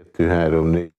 Kettő-három-négy.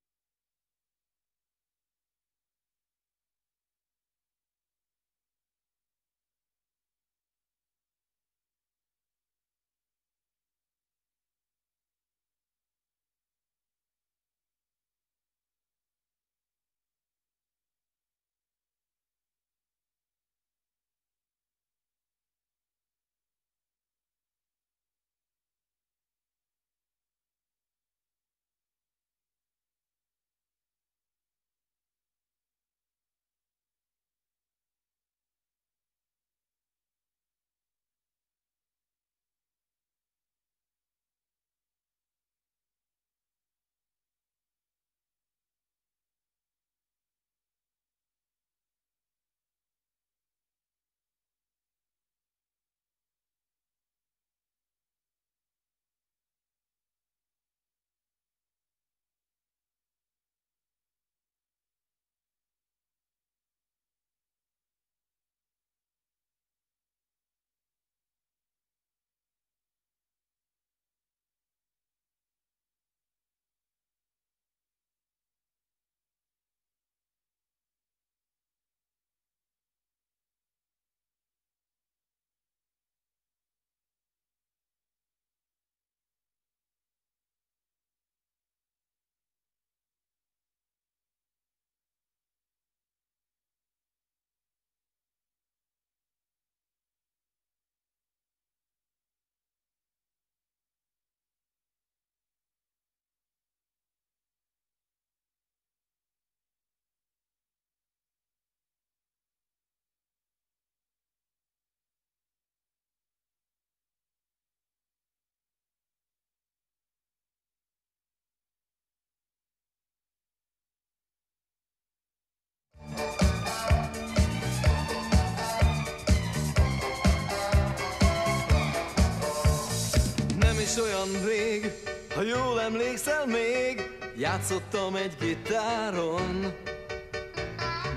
emlékszel még? Játszottam egy gitáron.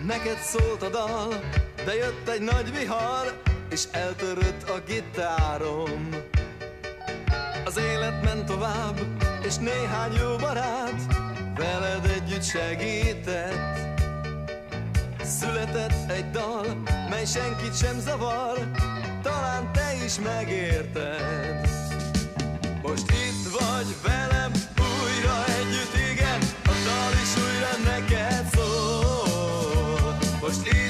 Neked szólt a dal, de jött egy nagy vihar És eltörött a gitárom. Az élet ment tovább, és néhány jó barát Veled együtt segített. Született egy dal, mely senkit sem zavar Talán te is megérted. Most itt vagy velem sleep.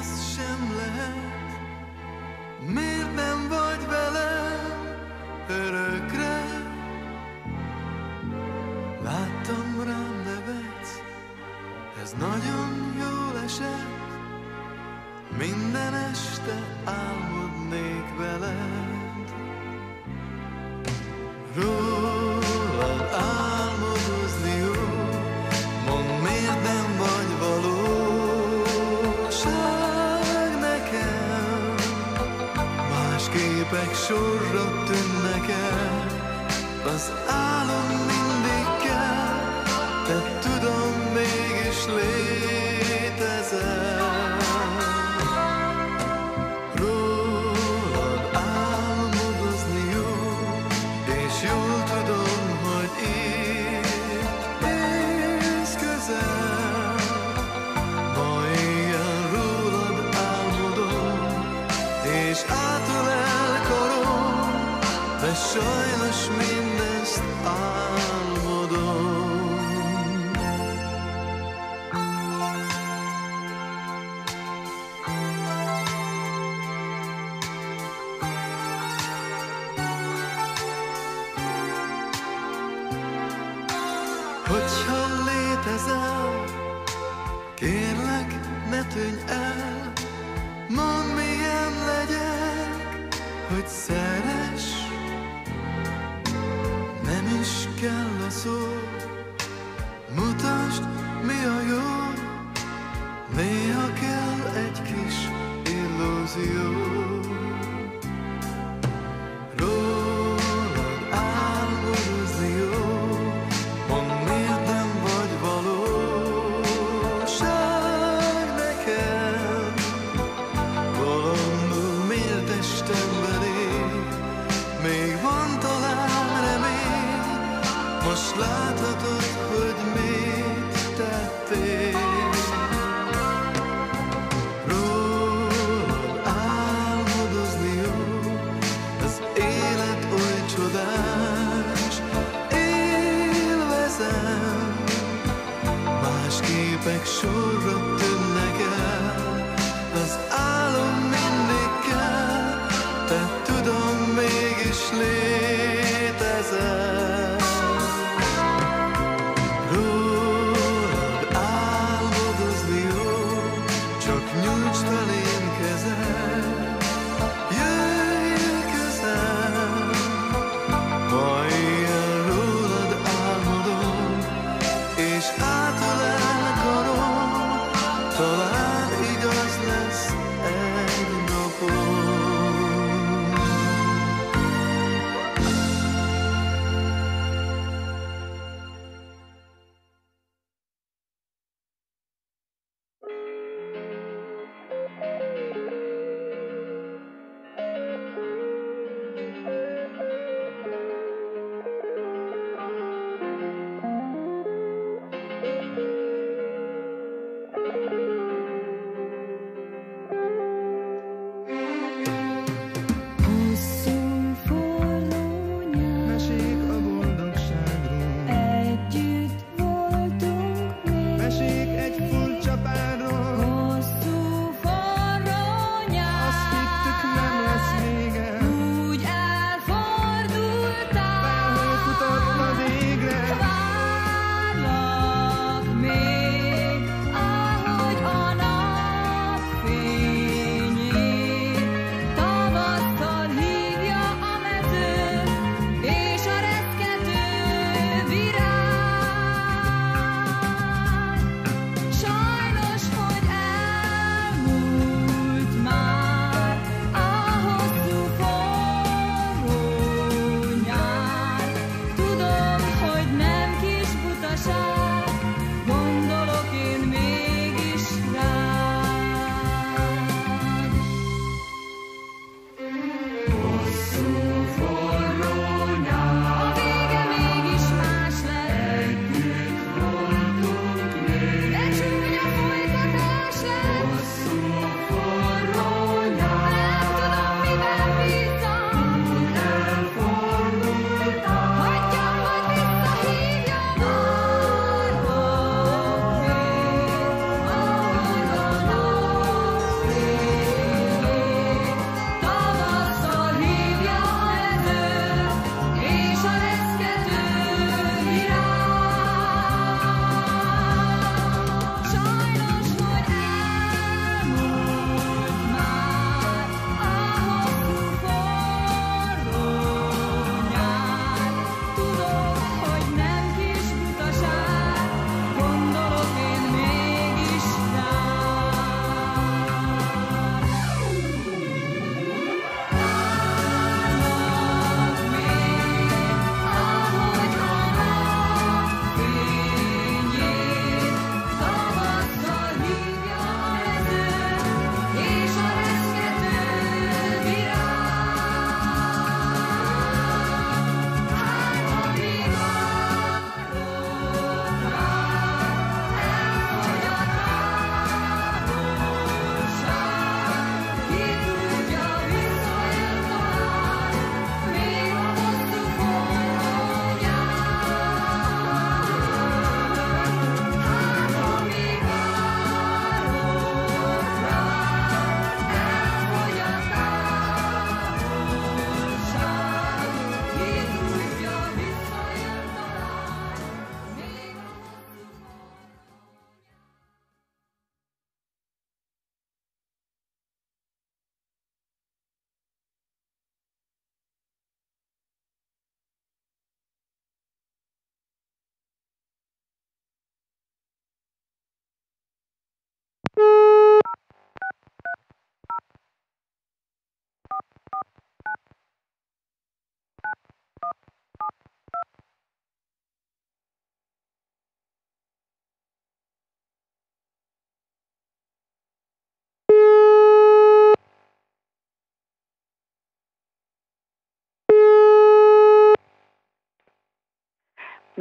Az sem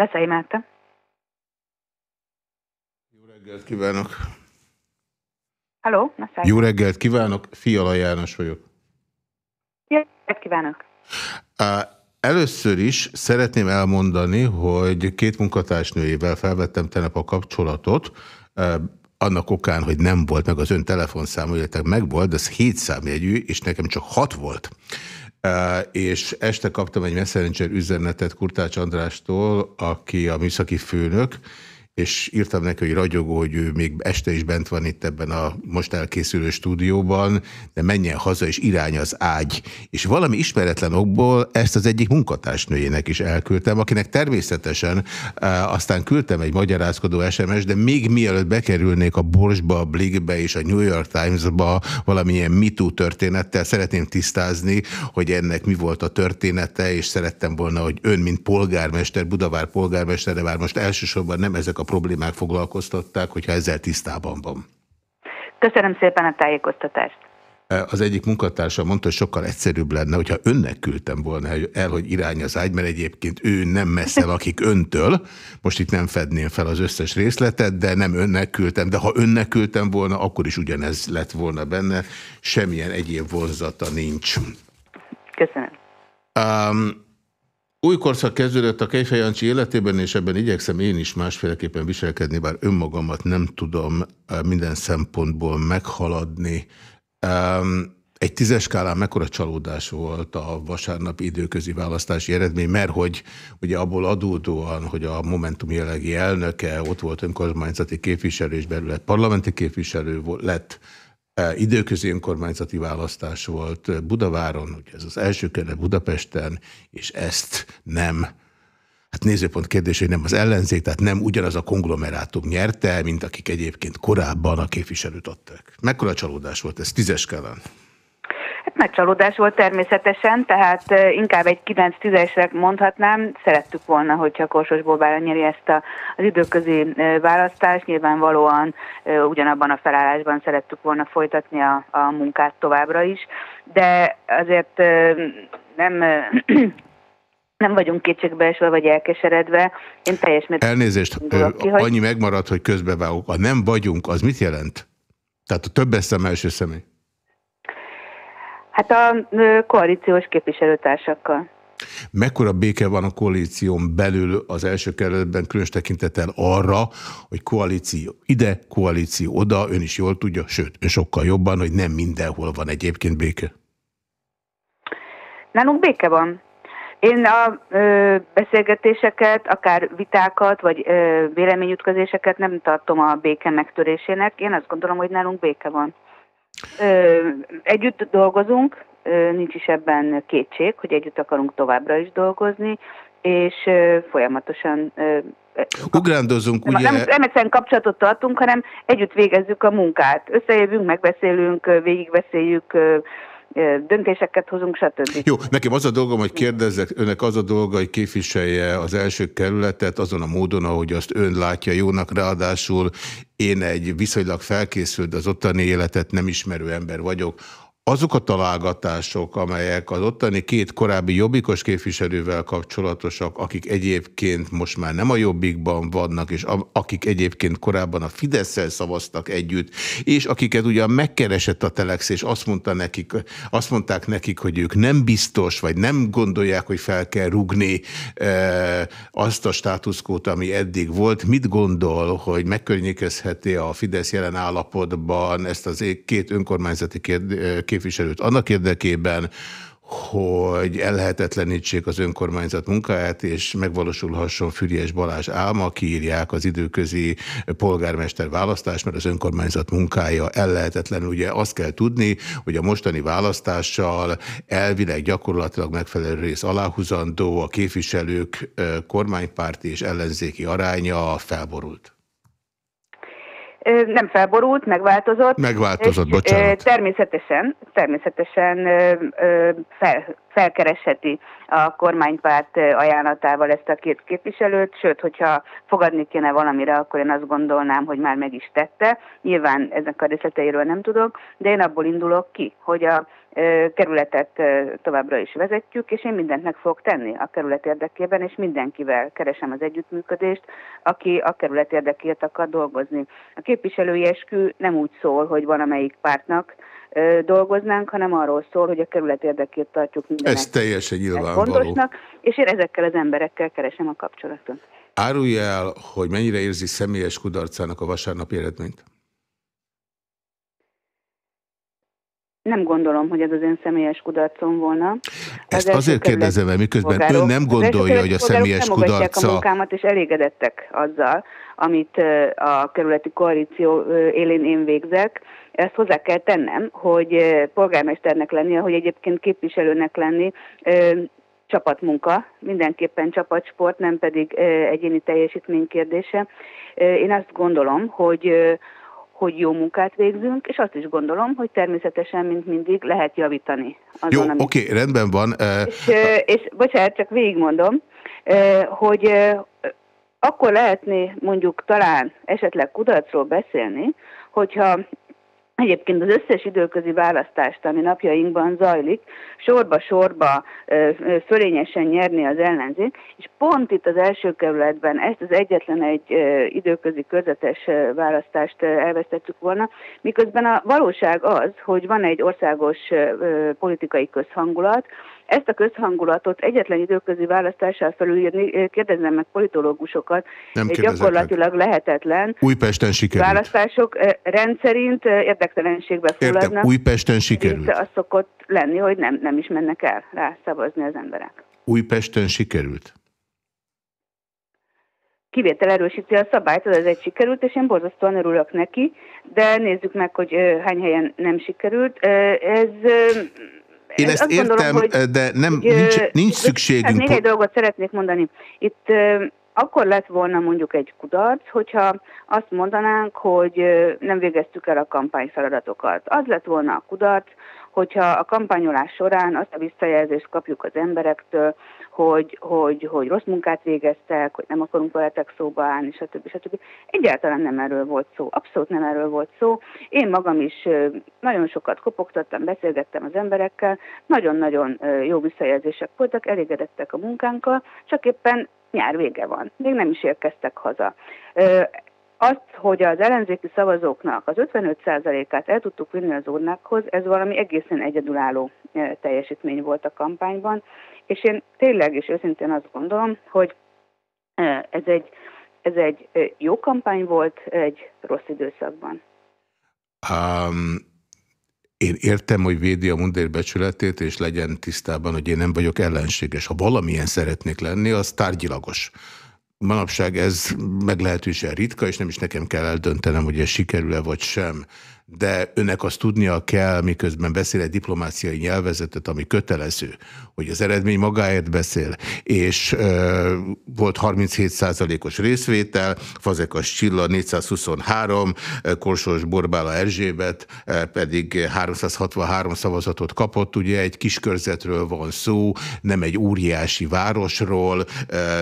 Márta. Jó reggelt kívánok! Halló, Jó reggelt kívánok, Fiala János vagyok. Jó reggelt kívánok! Először is szeretném elmondani, hogy két munkatársnőjével felvettem tegnap a kapcsolatot, annak okán, hogy nem volt meg az ön telefonszáma, illetve meg volt, de ez 7 számjegyű, és nekem csak 6 volt. És este kaptam egy messenger üzenetet Kurtács Andrástól, aki a műszaki főnök, és írtam neki, hogy ragyogó, hogy ő még este is bent van itt ebben a most elkészülő stúdióban, de menjen haza, és irány az ágy. És valami ismeretlen okból ezt az egyik munkatársnőjének is elküldtem, akinek természetesen e, aztán küldtem egy magyarázkodó SMS, de még mielőtt bekerülnék a Borsba, a Blikbe és a New York Times-ba valamilyen mitú történettel, szeretném tisztázni, hogy ennek mi volt a története, és szerettem volna, hogy ön, mint polgármester, Budavár polgármestere, bár most elsősorban nem ezek a problémák foglalkoztatták, hogyha ezzel tisztában van. Köszönöm szépen a tájékoztatást. E, az egyik munkatársa mondta, hogy sokkal egyszerűbb lenne, hogyha önnek küldtem volna el, hogy irány az ágy, mert egyébként ő nem messze lakik öntől. Most itt nem fedném fel az összes részletet, de nem önnek küldtem. De ha önnek küldtem volna, akkor is ugyanez lett volna benne. Semmilyen egyéb vonzata nincs. Köszönöm. Um, új korszak kezdődött a Kejfejancsi életében, és ebben igyekszem én is másféleképpen viselkedni, bár önmagamat nem tudom eh, minden szempontból meghaladni. Egy tízes skálán mekkora csalódás volt a vasárnapi időközi választási eredmény, mert hogy ugye abból adódóan, hogy a Momentum jelenlegi elnöke ott volt önkormányzati képviselő és belül parlamenti képviselő lett, időközi önkormányzati választás volt Budaváron, ugye ez az első kerület Budapesten, és ezt nem Hát nézőpont kérdés, hogy nem az ellenzék, tehát nem ugyanaz a konglomerátum nyerte, mint akik egyébként korábban a képviselőt adták. Mekkora csalódás volt ez tízes kellen? Megcsalódás volt természetesen, tehát inkább egy 9-10-esre mondhatnám. Szerettük volna, hogyha Korsos Bobára nyeri ezt a, az időközi választást. Nyilvánvalóan ugyanabban a felállásban szerettük volna folytatni a, a munkát továbbra is, de azért nem nem vagyunk kétségbeesve vagy elkeseredve. Én teljes mértékben... Elnézést, ki, hogy... annyi megmaradt, hogy közbevágok. A nem vagyunk, az mit jelent? Tehát a többes szem első személy. Hát a koalíciós képviselőtársakkal. Mekkora béke van a koalíción belül az első kerületben, különös tekintettel arra, hogy koalíció ide, koalíció oda, ön is jól tudja, sőt, ön sokkal jobban, hogy nem mindenhol van egyébként béke. Nálunk béke van. Én a ö, beszélgetéseket, akár vitákat, vagy ö, véleményütközéseket nem tartom a béke megtörésének. Én azt gondolom, hogy nálunk béke van. Együtt dolgozunk, nincs is ebben kétség, hogy együtt akarunk továbbra is dolgozni, és folyamatosan Ugrándozunk, ugye? Nem, nem egyszerűen kapcsolatot tartunk, hanem együtt végezzük a munkát. Összejövünk, megbeszélünk, végigbeszéljük, döntéseket hozunk, stb. Jó, nekem az a dolgom, hogy kérdezzek, önnek az a dolga, hogy képviselje az első kerületet azon a módon, ahogy azt ön látja jónak, ráadásul én egy viszonylag felkészült, az ottani életet nem ismerő ember vagyok azok a találgatások, amelyek az ottani két korábbi jobbikos képviselővel kapcsolatosak, akik egyébként most már nem a jobbikban vannak, és akik egyébként korábban a fidesz szavaztak együtt, és akiket ugyan megkeresett a Telex, és azt, mondta nekik, azt mondták nekik, hogy ők nem biztos, vagy nem gondolják, hogy fel kell rugni e, azt a státuszkót, ami eddig volt. Mit gondol, hogy megkörnyékezheti a Fidesz jelen állapotban ezt az két önkormányzati képviselőt, képviselőt annak érdekében, hogy ellehetetlenítsék az önkormányzat munkáját, és megvalósulhasson Füriás Balázs álma, kiírják az időközi polgármester választást, mert az önkormányzat munkája ellehetetlen. Ugye azt kell tudni, hogy a mostani választással elvileg gyakorlatilag megfelelő rész aláhuzandó, a képviselők kormánypárti és ellenzéki aránya felborult. Nem felborult, megváltozott. Megváltozott, és, bocsánat. Természetesen, természetesen fel, felkeresheti a kormánypárt ajánlatával ezt a két képviselőt, sőt, hogyha fogadni kéne valamire, akkor én azt gondolnám, hogy már meg is tette. Nyilván ezek a részleteiről nem tudok, de én abból indulok ki, hogy a kerületet továbbra is vezetjük, és én mindent meg fogok tenni a kerület érdekében, és mindenkivel keresem az együttműködést, aki a kerület érdekért akar dolgozni. A képviselői eskü nem úgy szól, hogy van amelyik pártnak dolgoznánk, hanem arról szól, hogy a kerület érdekét tartjuk mindenek. Ez teljesen nyilvánvaló. Fontosnak, és én ezekkel az emberekkel keresem a kapcsolatot. Árulja el, hogy mennyire érzi személyes kudarcának a vasárnapi eredményt? Nem gondolom, hogy ez az én személyes kudarcom volna. Ezt az azért kérdezem, mert miközben polgárok, ön nem gondolja, hogy a személyes kudarca... a munkámat, és elégedettek azzal, amit a kerületi koalíció élén én végzek. Ezt hozzá kell tennem, hogy polgármesternek lenni, ahogy egyébként képviselőnek lenni, csapatmunka, mindenképpen csapatsport, nem pedig egyéni teljesítmény kérdése. Én azt gondolom, hogy hogy jó munkát végzünk, és azt is gondolom, hogy természetesen, mint mindig, lehet javítani. Azon, jó, oké, okay, rendben van. És, és bocsánat, csak végigmondom, hogy akkor lehetné mondjuk talán esetleg kudarcról beszélni, hogyha Egyébként az összes időközi választást, ami napjainkban zajlik, sorba-sorba fölényesen nyerni az ellenzék, és pont itt az első kerületben ezt az egyetlen egy időközi körzetes választást elvesztettük volna, miközben a valóság az, hogy van egy országos politikai közhangulat, ezt a közhangulatot egyetlen időközi választással felülírni, kérdezem meg politológusokat, Nem gyakorlatilag meg. lehetetlen. Újpesten sikerült. Választások rendszerint érdektelenségbe fulladnak. Értem, Újpesten sikerült. Az szokott lenni, hogy nem, nem is mennek el rá szavazni az emberek. Újpesten sikerült? kivétel erősíti a szabályt, az egy sikerült, és én borzasztóan örülök neki, de nézzük meg, hogy hány helyen nem sikerült. Ez én ezt értem, gondolom, hogy, de nem, nincs, nincs szükségünk. Hát még egy dolgot szeretnék mondani. Itt akkor lett volna mondjuk egy kudarc, hogyha azt mondanánk, hogy nem végeztük el a kampányfeladatokat. Az lett volna a kudarc, hogyha a kampányolás során azt a visszajelzést kapjuk az emberektől, hogy, hogy, hogy rossz munkát végeztek, hogy nem akarunk veletek szóba állni, stb. stb. Egyáltalán nem erről volt szó, abszolút nem erről volt szó. Én magam is nagyon sokat kopogtattam, beszélgettem az emberekkel, nagyon-nagyon jó visszajelzések voltak, elégedettek a munkánkkal, csak éppen nyár vége van, még nem is érkeztek haza. Azt, hogy az ellenzéki szavazóknak az 55%-át el tudtuk vinni az urnákhoz, ez valami egészen egyedülálló teljesítmény volt a kampányban, és én tényleg és őszintén azt gondolom, hogy ez egy, ez egy jó kampány volt egy rossz időszakban. Um, én értem, hogy védi a mundér becsületét, és legyen tisztában, hogy én nem vagyok ellenséges. Ha valamilyen szeretnék lenni, az tárgyilagos. Manapság ez meglehetősen ritka, és nem is nekem kell eldöntenem, hogy ez sikerül-e vagy sem de önnek azt tudnia kell, miközben beszél egy diplomáciai nyelvezetet, ami kötelező, hogy az eredmény magáért beszél, és ö, volt 37%-os részvétel, Fazekas Csilla 423, Korsos Borbála Erzsébet pedig 363 szavazatot kapott, ugye egy kis körzetről van szó, nem egy óriási városról,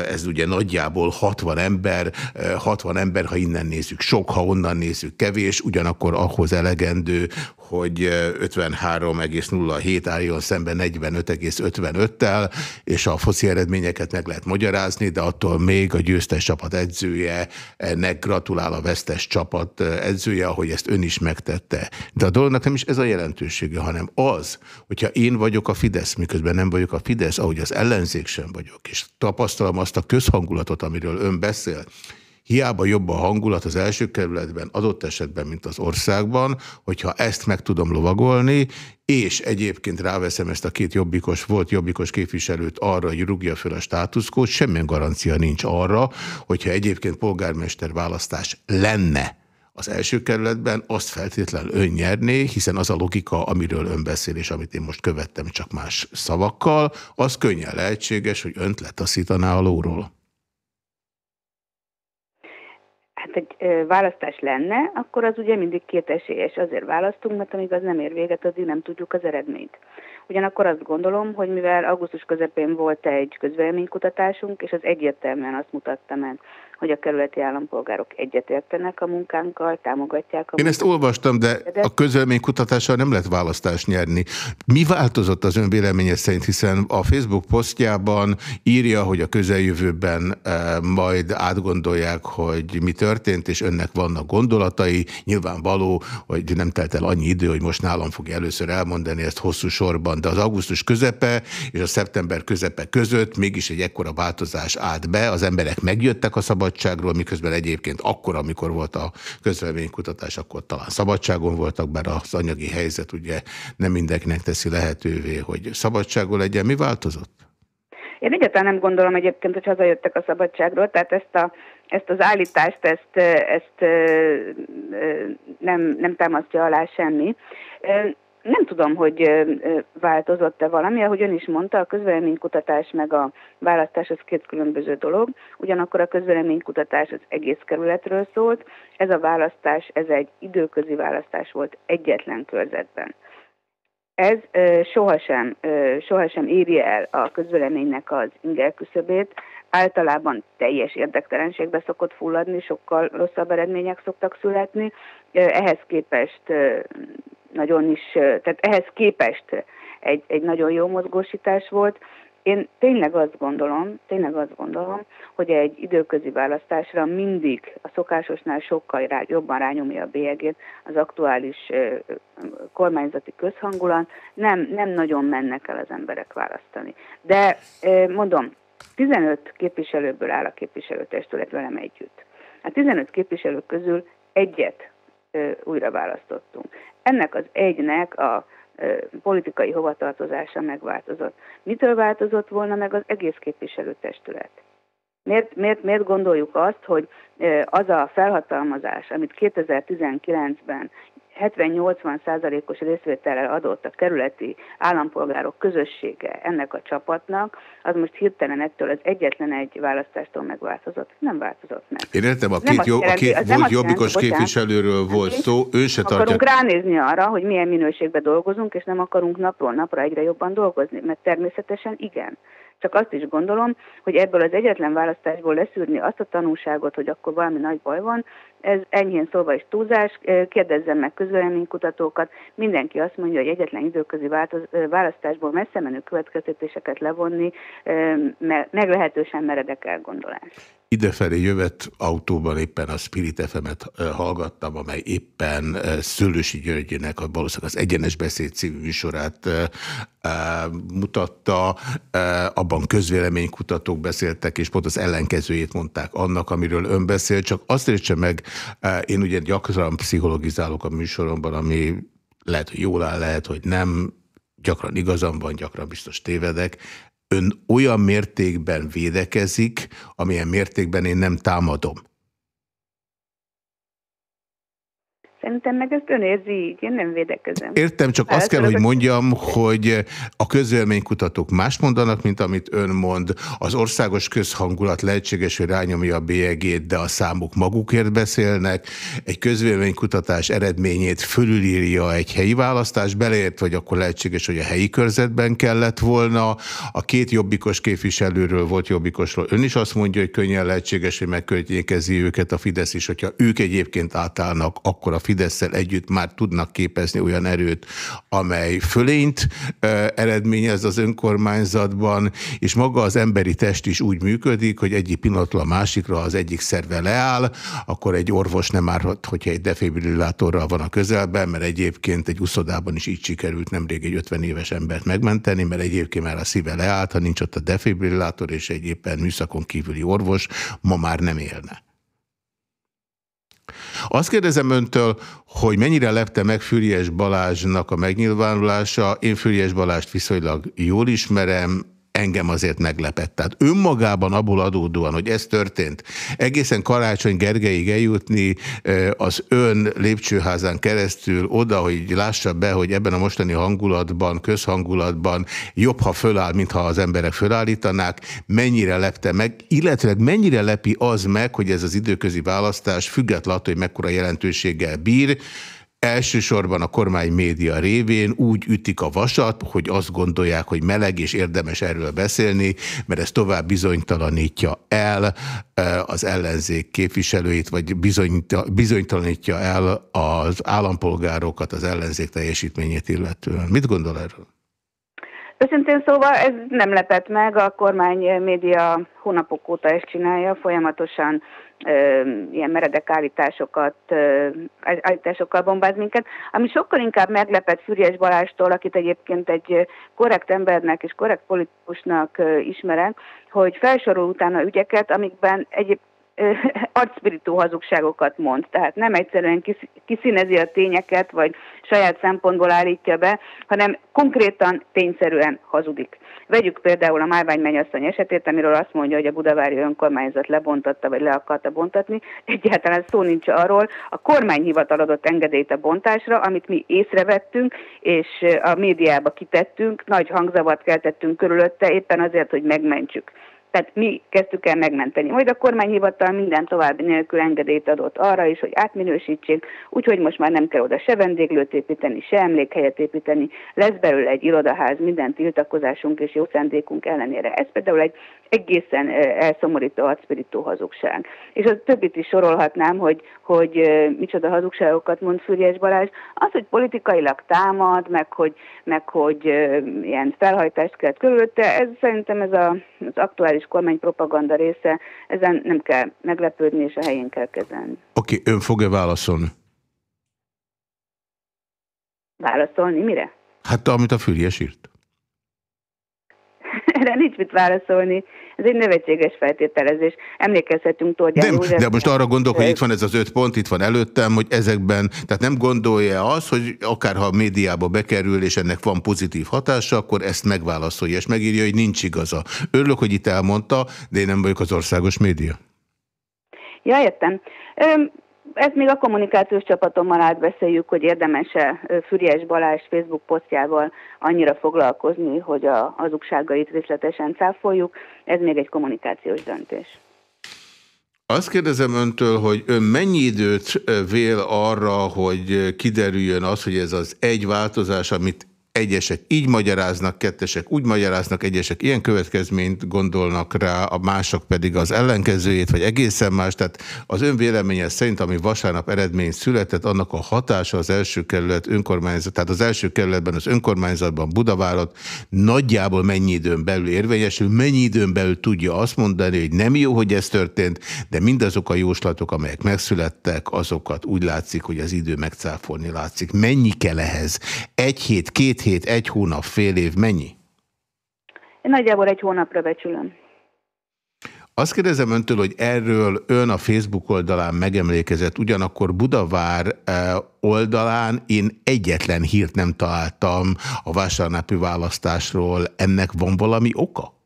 ez ugye nagyjából 60 ember, 60 ember, ha innen nézzük sok, ha onnan nézzük kevés, ugyanakkor ahhoz elegendő, hogy 53,07 álljon szemben 45,55-tel, és a foci eredményeket meg lehet magyarázni, de attól még a győztes csapat edzője ennek gratulál a vesztes csapat edzője, ahogy ezt ön is megtette. De a dolognak nem is ez a jelentősége, hanem az, hogyha én vagyok a Fidesz, miközben nem vagyok a Fidesz, ahogy az ellenzék sem vagyok, és tapasztalom azt a közhangulatot, amiről ön beszél, Hiába jobb a hangulat az első kerületben, adott esetben, mint az országban, hogyha ezt meg tudom lovagolni, és egyébként ráveszem ezt a két jobbikos, volt jobbikos képviselőt arra, hogy rúgja föl a státuszkót, semmilyen garancia nincs arra, hogyha egyébként polgármester választás lenne, az első kerületben azt feltétlenül ön nyerné, hiszen az a logika, amiről ön beszél, és amit én most követtem csak más szavakkal, az könnyen lehetséges, hogy önt letaszítaná a lóról. Hát egy választás lenne, akkor az ugye mindig két esélyes. Azért választunk, mert amíg az nem ér véget, addig nem tudjuk az eredményt. Ugyanakkor azt gondolom, hogy mivel augusztus közepén volt egy közvéleménykutatásunk, és az egyértelműen azt mutatta meg, hogy a kerületi állampolgárok egyetértenek a munkánkkal, támogatják a Én ezt olvastam, de a közvéleménykutatással nem lehet választást nyerni. Mi változott az ön véleménye szerint, hiszen a Facebook posztjában írja, hogy a közeljövőben e, majd átgondolják, hogy mi történt, és önnek vannak gondolatai. Nyilvánvaló, hogy nem telt el annyi idő, hogy most nálam fogja először elmondani ezt hosszú sorban, de az augusztus közepe és a szeptember közepe között mégis egy ekkora változás állt be, az emberek megjöttek a szabad szabadságról, miközben egyébként akkor, amikor volt a közleménykutatás, akkor talán szabadságon voltak, bár az anyagi helyzet ugye nem mindenkinek teszi lehetővé, hogy szabadságon legyen. Mi változott? Én egyáltalán nem gondolom egyébként, hogy hazajöttek a szabadságról, tehát ezt, a, ezt az állítást, ezt, ezt nem, nem támasztja alá semmi. Nem tudom, hogy változott-e valami, ahogy ön is mondta, a közvéleménykutatás meg a választás az két különböző dolog, ugyanakkor a közvéleménykutatás az egész kerületről szólt, ez a választás, ez egy időközi választás volt egyetlen körzetben. Ez sohasem, sohasem éri el a közvéleménynek az inger küszöbét, általában teljes érdektelenségbe szokott fulladni, sokkal rosszabb eredmények szoktak születni. Ehhez képest nagyon is, tehát ehhez képest egy, egy nagyon jó mozgósítás volt. Én tényleg azt gondolom, tényleg azt gondolom, hogy egy időközi választásra mindig a szokásosnál sokkal rá, jobban rányomja a bélyegét az aktuális kormányzati közhangulat, nem, nem nagyon mennek el az emberek választani. De mondom, 15 képviselőből áll a képviselőtestület velem együtt. A 15 képviselő közül egyet újra választottunk ennek az egynek a politikai hovatartozása megváltozott. Mitől változott volna meg az egész képviselőtestület? Miért, miért, miért gondoljuk azt, hogy az a felhatalmazás, amit 2019-ben 70-80 százalékos részvétellel adott a kerületi állampolgárok közössége ennek a csapatnak, az most hirtelen ettől az egyetlen egy választástól megváltozott. Nem változott meg. Én értem, a két, jó, a két volt jobbikos jelenti, képviselőről bocsánat, volt szó, ő se tartja... Akarunk ránézni arra, hogy milyen minőségben dolgozunk, és nem akarunk napról napra egyre jobban dolgozni, mert természetesen igen. Csak azt is gondolom, hogy ebből az egyetlen választásból leszűrni azt a tanulságot, hogy akkor valami nagy baj van, ez enyhén szólva is túlzás, kérdezzem meg közvéleménykutatókat, mindenki azt mondja, hogy egyetlen időközi választásból messze menő következtetéseket levonni, meglehetősen meredek elgondolás. Idefelé jövet autóban éppen a Spirit FM-et hallgattam, amely éppen Szőlősi Györgyének, a valószínűleg az Egyenes Beszéd című műsorát mutatta, abban közvéleménykutatók beszéltek, és pont az ellenkezőjét mondták annak, amiről ön beszél, csak azt értse meg, én ugye gyakran pszichologizálok a műsoromban, ami lehet, hogy jól áll, lehet, hogy nem, gyakran igazam van, gyakran biztos tévedek, ön olyan mértékben védekezik, amilyen mértékben én nem támadom. Szerintem meg ezt ön érzi így, én nem védekezem. Értem, csak azt kell, hogy mondjam, hogy a közvéleménykutatók más mondanak, mint amit ön mond. Az országos közhangulat lehetséges, hogy rányomja a bélyegét, de a számuk magukért beszélnek. Egy közvéleménykutatás eredményét fölülírja egy helyi választás, beleért, vagy akkor lehetséges, hogy a helyi körzetben kellett volna. A két jobbikos képviselőről volt jobbikosról. Ön is azt mondja, hogy könnyen lehetséges, hogy megköltjékezi őket a Fidesz is, hogyha ők egyébként átállnak, akkor a Fidesz fidesz együtt már tudnak képezni olyan erőt, amely fölényt eredményez az önkormányzatban, és maga az emberi test is úgy működik, hogy egyik pillanatról a másikra az egyik szerve leáll, akkor egy orvos nem árhat, hogyha egy defibrillátorral van a közelben, mert egyébként egy uszodában is így sikerült nemrég egy 50 éves embert megmenteni, mert egyébként már a szíve leállt, ha nincs ott a defibrillátor, és egy éppen műszakon kívüli orvos, ma már nem élne. Azt kérdezem öntől, hogy mennyire lepte meg Füriás Balázsnak a megnyilvánulása. Én Füriás Balázst viszonylag jól ismerem, engem azért meglepett. Tehát önmagában abból adódóan, hogy ez történt, egészen Karácsony Gergelyig eljutni az ön lépcsőházán keresztül oda, hogy lássa be, hogy ebben a mostani hangulatban, közhangulatban jobb, ha föláll, mintha az emberek fölállítanák, mennyire lepte meg, illetve mennyire lepi az meg, hogy ez az időközi választás függetlenül, hogy mekkora jelentőséggel bír, Elsősorban a kormány média révén úgy ütik a vasat, hogy azt gondolják, hogy meleg és érdemes erről beszélni, mert ez tovább bizonytalanítja el az ellenzék képviselőit, vagy bizonytalanítja el az állampolgárokat az ellenzék teljesítményét illetően. Mit gondol erről? Őszintén szóval ez nem lepett meg, a kormány média hónapok óta ezt csinálja, folyamatosan ilyen meredek állításokat, állításokkal bombáz minket, ami sokkal inkább meglepett Füriás Balástól, akit egyébként egy korrekt embernek és korrekt politikusnak ismerek, hogy felsorol utána ügyeket, amikben egyéb arcspiritú hazugságokat mond. Tehát nem egyszerűen kiszínezi a tényeket, vagy saját szempontból állítja be, hanem konkrétan, tényszerűen hazudik. Vegyük például a Márvány mennyasszony esetét, amiről azt mondja, hogy a budavári önkormányzat lebontotta, vagy le akarta bontatni. Egyáltalán szó nincs arról. A kormányhivatal adott engedélyt a bontásra, amit mi észrevettünk, és a médiába kitettünk, nagy hangzavat keltettünk körülötte, éppen azért, hogy megmentsük. Tehát mi kezdtük el megmenteni. Majd a kormányhivatal minden további nélkül engedélyt adott arra is, hogy átminősítsék, úgyhogy most már nem kell oda se vendéglőt építeni, se emlékhelyet építeni, lesz belőle egy irodaház minden tiltakozásunk és jó szándékunk ellenére. Ez például egy egészen elszomorító, arcpirító hazugság. És a többit is sorolhatnám, hogy, hogy micsoda hazugságokat mond Füriás Balázs. Az, hogy politikailag támad, meg hogy, meg hogy ilyen felhajtást kelt körülötte, ez szerintem ez a, az aktuális kormány propaganda része, ezen nem kell meglepődni, és a helyén kell kezelni. Oké, okay, ön fog-e válaszolni? Válaszolni mire? Hát amit a Füriás írt. Erre nincs mit válaszolni. Ez egy nevetséges feltételezés. Emlékezhetünk Tordján József, de most arra gondolok, hogy itt van ez az öt pont, itt van előttem, hogy ezekben, tehát nem gondolja az, hogy akár ha a médiába bekerül, és ennek van pozitív hatása, akkor ezt megválaszolja, és megírja, hogy nincs igaza. Örülök, hogy itt elmondta, de én nem vagyok az országos média. Ja, értem ezt még a kommunikációs csapatommal átbeszéljük, hogy érdemes-e Füriás Balázs Facebook posztjával annyira foglalkozni, hogy a hazugságait részletesen cáfoljuk. Ez még egy kommunikációs döntés. Azt kérdezem öntől, hogy ön mennyi időt vél arra, hogy kiderüljön az, hogy ez az egy változás, amit egyesek így magyaráznak, kettesek úgy magyaráznak, egyesek ilyen következményt gondolnak rá, a mások pedig az ellenkezőjét, vagy egészen más. Tehát az ön véleménye szerint, ami vasárnap eredmény született, annak a hatása az első kerület önkormányzat, tehát az első kerületben, az önkormányzatban Budavárot nagyjából mennyi időn belül érvényesül, mennyi időn belül tudja azt mondani, hogy nem jó, hogy ez történt, de mindazok a jóslatok, amelyek megszülettek, azokat úgy látszik, hogy az idő megcáfolni látszik. Mennyi kell ehhez? Egy hét, két hét, egy hónap, fél év, mennyi? Én nagyjából egy hónapra becsülöm. Azt kérdezem öntől, hogy erről ön a Facebook oldalán megemlékezett, ugyanakkor Budavár eh, oldalán én egyetlen hírt nem találtam a vásárnapi választásról. Ennek van valami oka?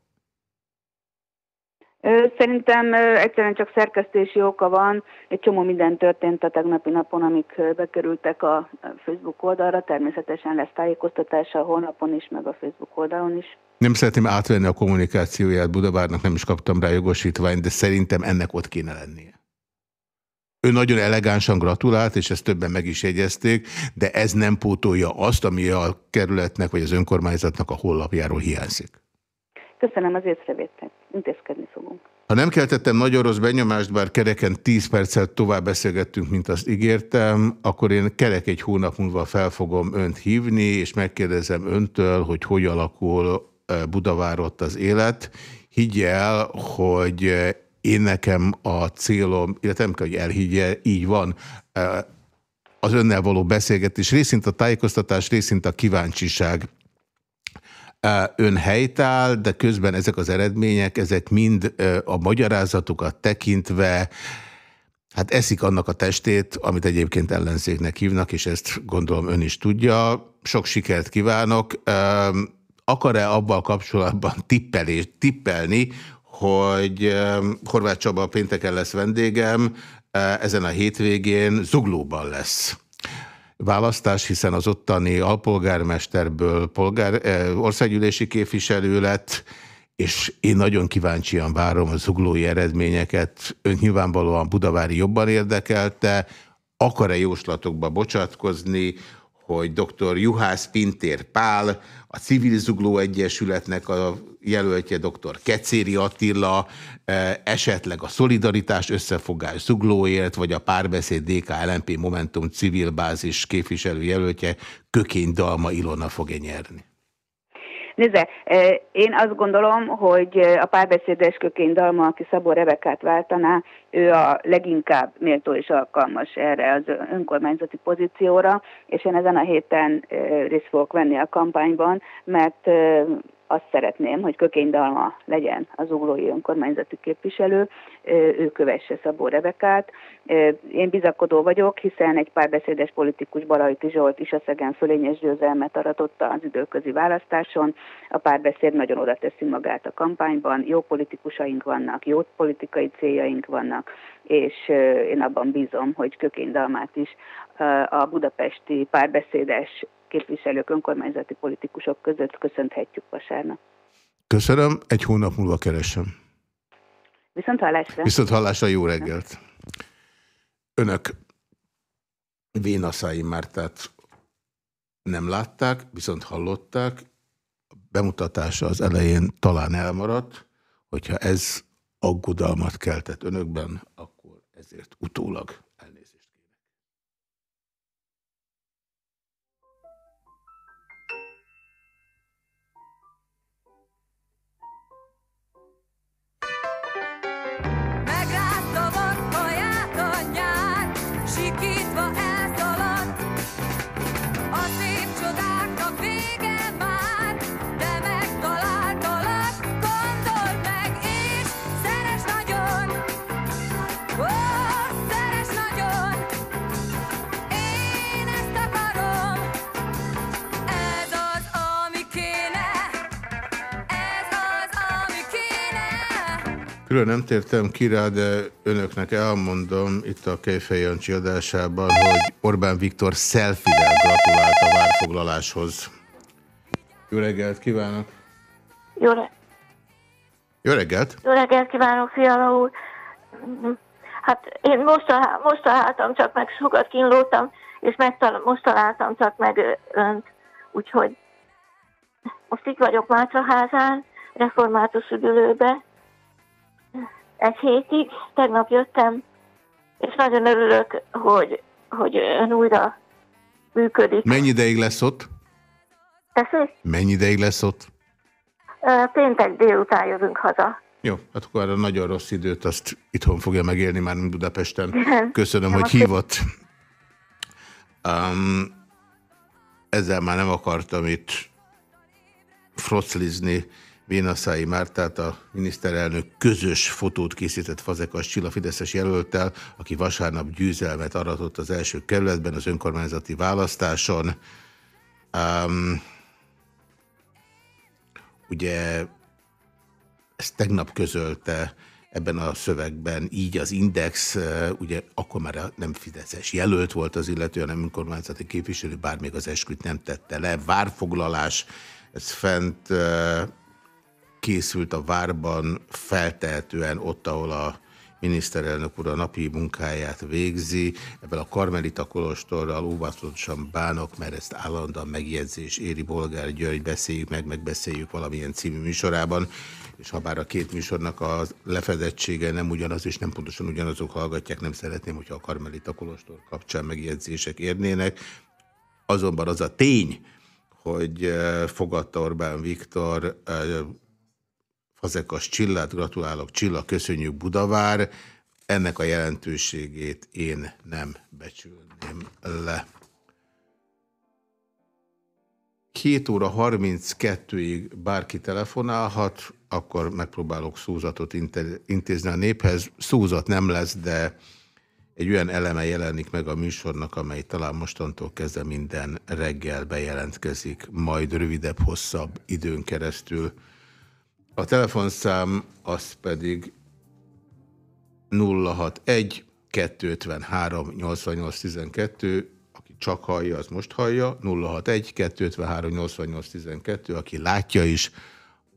Szerintem egyszerűen csak szerkesztési oka van. Egy csomó minden történt a tegnapi napon, amik bekerültek a Facebook oldalra. Természetesen lesz tájékoztatása a honlapon is, meg a Facebook oldalon is. Nem szeretném átvenni a kommunikációját Budavárnak, nem is kaptam rá jogosítványt, de szerintem ennek ott kéne lennie. Ő nagyon elegánsan gratulált, és ezt többen meg is jegyezték, de ez nem pótolja azt, ami a kerületnek vagy az önkormányzatnak a hollapjáról hiányzik. Köszönöm az észrevételt. Intézkedni fogunk. Ha nem keltettem nagyon rossz benyomást, bár kereken 10 percet tovább beszélgettünk, mint azt ígértem, akkor én kerek egy hónap múlva fel fogom önt hívni, és megkérdezem öntől, hogy hogy alakul Budavárott az élet. Higgy el, hogy én nekem a célom, illetve nem kell, hogy elhiggye, így van, az önnel való beszélgetés, részint a tájékoztatás, részint a kíváncsiság ön helytáll, de közben ezek az eredmények, ezek mind a magyarázatokat tekintve, hát eszik annak a testét, amit egyébként ellenzéknek hívnak, és ezt gondolom ön is tudja. Sok sikert kívánok. akar-e abban kapcsolatban tippelés, tippelni, hogy Horváth Csaba pénteken lesz vendégem, ezen a hétvégén Zuglóban lesz választás, hiszen az ottani alpolgármesterből polgár, országgyűlési képviselő lett, és én nagyon kíváncsian várom a zuglói eredményeket. Ön nyilvánvalóan Budavári jobban érdekelte, akar-e jóslatokba bocsátkozni, hogy dr. Juhász Pintér Pál, a Civil Zugló Egyesületnek a jelöltje dr. Kecéri Attila, e, esetleg a Szolidaritás Összefogás Zuglóért, vagy a Párbeszéd DK LNP Momentum civil bázis képviselő jelöltje Kökény Dalma Ilona fog-e nyerni? Nézze, én azt gondolom, hogy a párbeszédes kökény Dalma, aki Szabó Rebekát váltaná, ő a leginkább méltó és alkalmas erre az önkormányzati pozícióra, és én ezen a héten részt fogok venni a kampányban, mert azt szeretném, hogy Kökény Dalma legyen az uglói önkormányzati képviselő, ő kövesse Szabó Rebekát. Én bizakodó vagyok, hiszen egy párbeszédes politikus Balajti Zsolt is a Szegen fölényes győzelmet aratotta az időközi választáson. A párbeszéd nagyon oda teszi magát a kampányban, jó politikusaink vannak, jó politikai céljaink vannak, és én abban bízom, hogy Kökény Dalmát is a budapesti párbeszédes képviselők, önkormányzati politikusok között köszönhetjük vasárnap. Köszönöm, egy hónap múlva keresem. Viszont hallásra. Viszont hallásra, jó reggelt. Önök Vénaszái Mártát nem látták, viszont hallották. A bemutatása az elején talán elmaradt, hogyha ez aggodalmat keltett önökben, akkor ezért utólag Külön nem tértem ki rá, de önöknek elmondom itt a Kejfej Jancsi adásában, hogy Orbán Viktor szelfivel gratulált a várfoglaláshoz. Jó reggelt kívánok! Jó, re Jó reggelt! Jó reggelt kívánok, Fiala úr! Hát én most, a, most találtam csak meg, sokat kínlódtam, és megtal most találtam csak meg önt. Úgyhogy most itt vagyok Mátraházán, református üdülőbe, egy hétig, tegnap jöttem, és nagyon örülök, hogy, hogy ön újra működik. Mennyi ideig lesz ott? Tessék? Mennyi ideig lesz ott? Péntek délután jövünk haza. Jó, hát akkor a nagyon rossz időt azt itthon fogja megélni már, Budapesten. Köszönöm, nem hogy hívott. Um, ezzel már nem akartam itt froclizni, Vénaszái Mártát, a miniszterelnök közös fotót készített Fazekas Csilla Fideszes jelöltel, aki vasárnap győzelmet aratott az első kerületben az önkormányzati választáson. Um, ugye ezt tegnap közölte ebben a szövegben, így az Index, ugye akkor már nem Fideszes jelölt volt az illető, hanem önkormányzati képviselő, bár még az esküt nem tette le. Várfoglalás, ez fent készült a várban feltehetően ott, ahol a miniszterelnök úr a napi munkáját végzi. Ebben a Karmelita Kolostorral óvatosan bánok, mert ezt állandóan megjegyzés éri Bolgár György, beszéljük meg, megbeszéljük valamilyen című műsorában, és ha bár a két műsornak a lefedettsége nem ugyanaz, és nem pontosan ugyanazok hallgatják, nem szeretném, hogyha a Karmelita Kolostor kapcsán megjegyzések érnének. Azonban az a tény, hogy eh, fogadta Orbán Viktor eh, Fazekas Csillát, gratulálok Csilla, köszönjük Budavár. Ennek a jelentőségét én nem becsülném le. 7 óra 32-ig bárki telefonálhat, akkor megpróbálok szózatot intézni a néphez. Szózat nem lesz, de egy olyan eleme jelenik meg a műsornak, amely talán mostantól kezdve minden reggel bejelentkezik, majd rövidebb, hosszabb időn keresztül. A telefonszám az pedig 061 253 8812, aki csak hallja, az most hallja, 061 253 8812, aki látja is,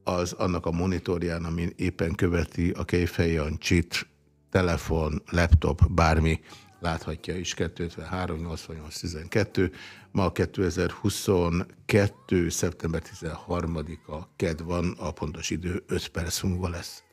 az annak a monitorján, amin éppen követi a Kejfej Jancsit, telefon, laptop, bármi, láthatja is 253 88 12. Ma 2022. szeptember 13-a KED van, a pontos idő 5 perc múlva lesz.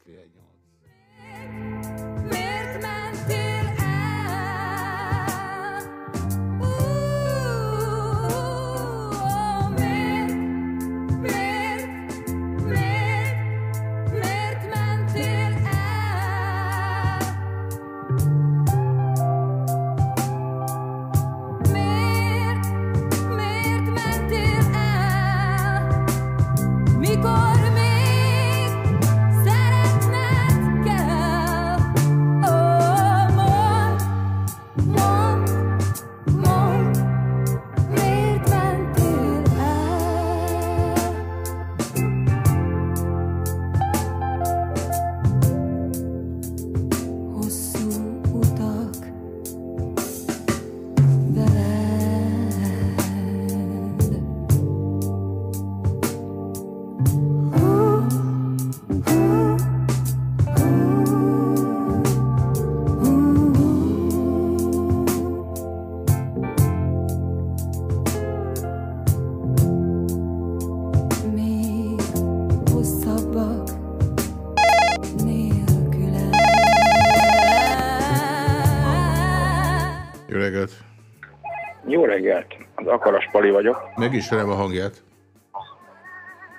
Pali vagyok. Megismerem a hangját.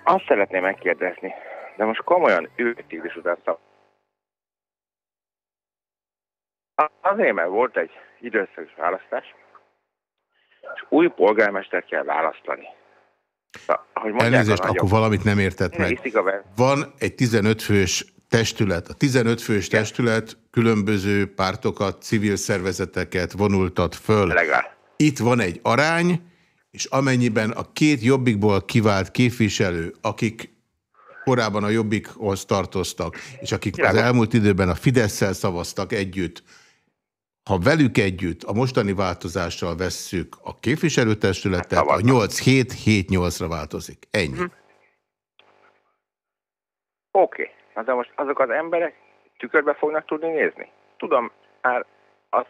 Azt szeretném megkérdezni, de most komolyan is utaztam. Azért, mert volt egy időszakos választás, és új polgármestert kell választani. Elnézést, akkor valamit nem értett meg. Van egy 15 fős testület. A 15 fős testület különböző pártokat, civil szervezeteket vonultat föl. Itt van egy arány, és amennyiben a két jobbikból kivált képviselő, akik korábban a jobbikhoz tartoztak, és akik az elmúlt időben a fidesz szavaztak együtt, ha velük együtt a mostani változással vesszük a képviselőtestületet, a 8-7-7-8-ra változik. Ennyi. Hm. Oké. Okay. Na de most azok az emberek tükörbe fognak tudni nézni? Tudom, már az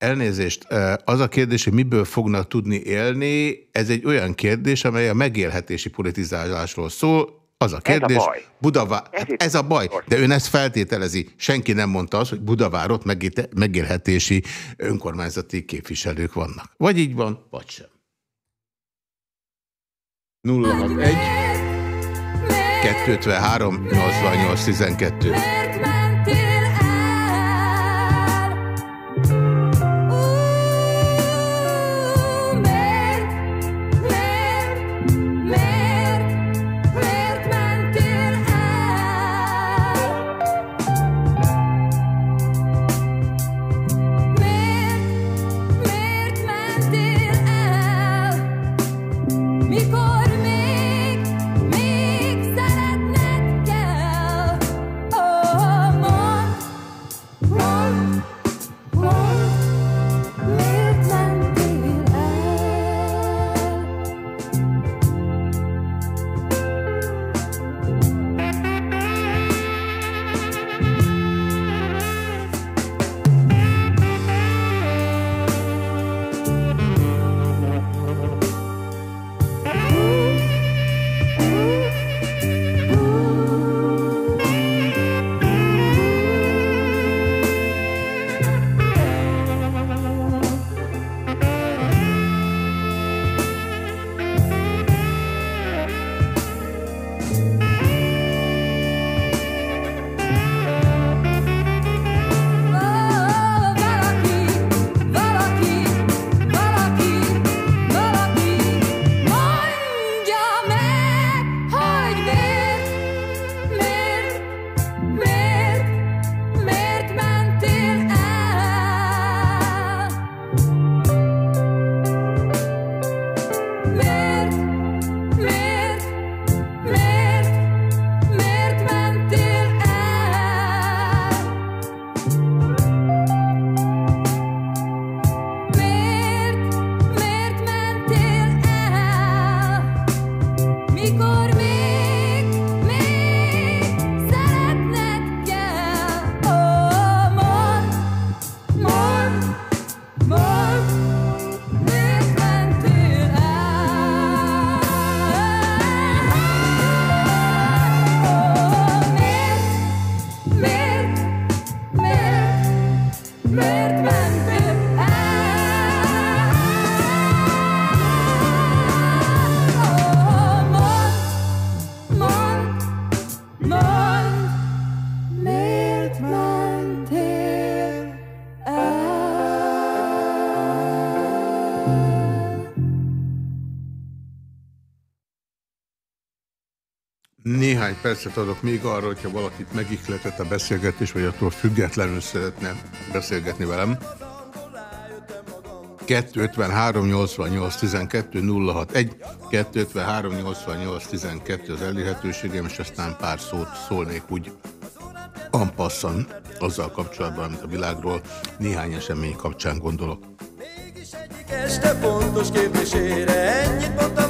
Elnézést, az a kérdés, hogy miből fognak tudni élni, ez egy olyan kérdés, amely a megélhetési politizálásról szól. Az a kérdés, ez a baj. Budavá... ez, ez a baj, de ön ezt feltételezi. Senki nem mondta azt, hogy Budavárot megélhetési önkormányzati képviselők vannak. Vagy így van, vagy sem. 061 253 88 12 percet adok még arra, hogyha valakit megihletett a beszélgetés, vagy attól függetlenül szeretne beszélgetni velem. 253 88 12 061 253 88 12 az elérhetőségem, és aztán pár szót szólnék úgy ampasszan azzal kapcsolatban, amit a világról néhány esemény kapcsán gondolok. Mégis egyik este fontos kérdésére ennyit mondtam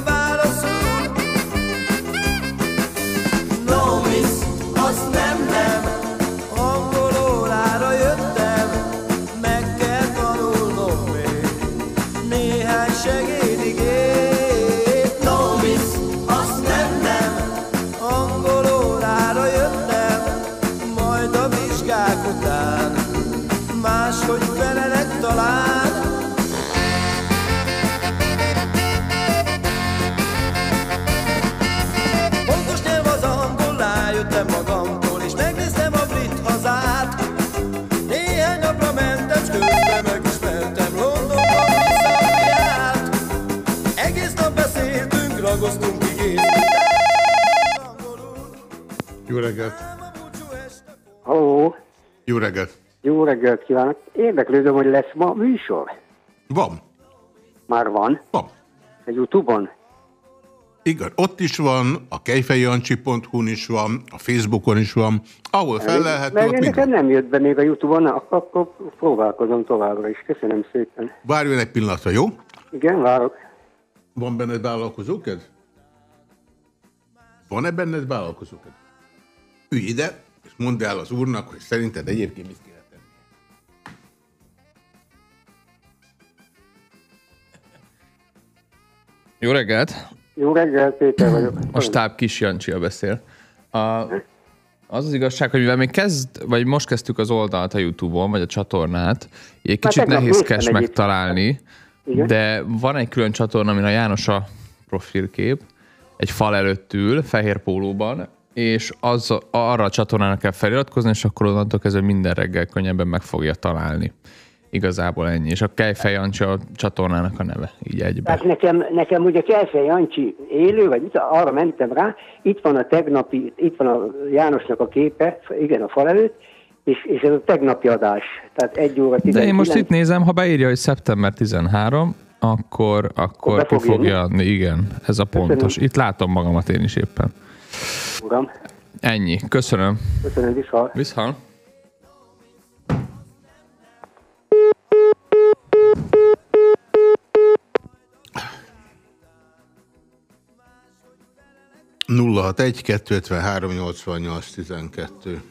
Jó reggelt! Halló! Jó reggelt! Jó reggelt kívánok! Érdeklődöm, hogy lesz ma műsor? Van. Már van? Van. A Youtube-on? Igen, ott is van, a kejfejancsi.hu-n is van, a Facebookon is van, ahol fel lehet. Mert nekem nem jött be még a Youtube-on, akkor, próbálkozom továbbra is. Köszönöm szépen. Várjon egy pillanatra, jó? Igen, várok. Van benned vállalkozóked? Van-e benned vállalkozóked? Ülj ide, és mondd el az úrnak, hogy szerinted egyébként mit kéne tenni. Jó reggelt! Jó reggelt, Péter vagyok. A stáb kis Jancsia beszél. A, az az igazság, hogy mivel még kezd, vagy most kezdtük az oldalt a Youtube-on, vagy a csatornát, egy kicsit nehézkes megtalálni, Igen? de van egy külön csatorna, amin a János a profilkép, egy fal előtt ül, fehér pólóban, és az, arra a csatornának kell feliratkozni, és akkor onnantól kezdve minden reggel könnyebben meg fogja találni. Igazából ennyi. És a Kejfej Jancsi a csatornának a neve, így egyben. Tehát nekem, nekem ugye Kejfej Jancsi élő, vagy mit, arra mentem rá, itt van a tegnapi, itt van a Jánosnak a képe, igen, a fal előtt, és, és ez a tegnapi adás, tehát egy óra 19. De én most itt nézem, ha beírja, hogy szeptember 13, akkor, akkor, ki fogja adni, igen, ez a pontos. Köszönöm. Itt látom magamat én is éppen. Uram. Ennyi. Köszönöm. Köszönöm, viszhal. Viszhal. Nulla hat egy, kettő, három, nyolcvannyolc, tizenkettő.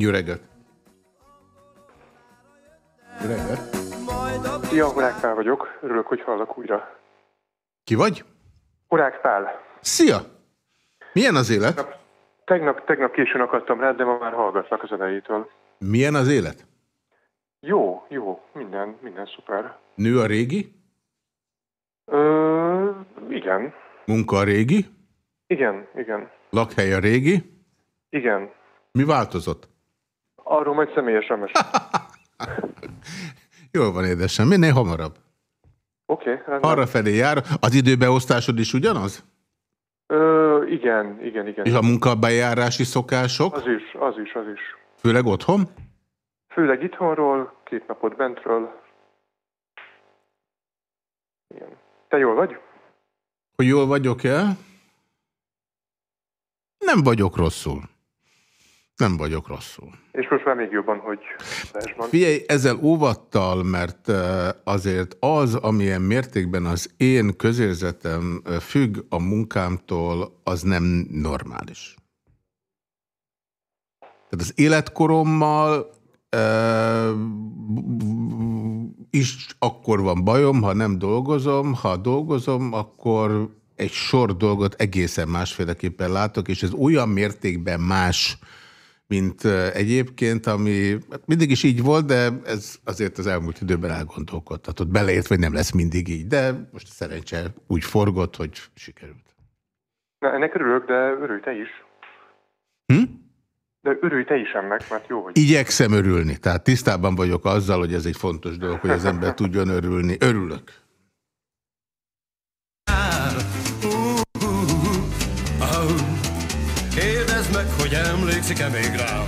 Jó reggelt! Jó reggelt! Szia, Urák Pál vagyok. Örülök, hogy hallok újra. Ki vagy? Urák Pál. Szia! Milyen az élet? Tegnap, tegnap, tegnap későn akadtam rá, de ma már hallgatlak az elejétől. Milyen az élet? Jó, jó. Minden, minden szuper. Nő a régi? Ö, igen. Munka a régi? Igen, igen. Lakhely a régi? Igen. Mi változott? Arról majd személyesen mesél. Jól van, édesem. Minél hamarabb. Oké. Okay, Arra felé jár. Az időbeosztásod is ugyanaz? Ö, igen, igen, igen. És a munkabejárási szokások? Az is, az is, az is. Főleg otthon? Főleg itthonról, két napot bentről. Igen. Te jól vagy? Hogy jól vagyok-e? Nem vagyok rosszul. Nem vagyok rosszul. És most már még jobban, hogy van. Figyelj, ezzel óvattal, mert azért az, amilyen mértékben az én közérzetem függ a munkámtól, az nem normális. Tehát az életkorommal is akkor van bajom, ha nem dolgozom. Ha dolgozom, akkor egy sor dolgot egészen másféleképpen látok, és ez olyan mértékben más, mint egyébként, ami mindig is így volt, de ez azért az elmúlt időben elgondolkodtatott. Beleért, vagy nem lesz mindig így, de most szerencse úgy forgott, hogy sikerült. Na, ennek örülök, de örülj te is. Hm? De örülj te is ennek, mert jó, hogy... Igyekszem örülni, tehát tisztában vagyok azzal, hogy ez egy fontos dolog, hogy az ember tudjon örülni. Örülök. Emlékszik-e még rám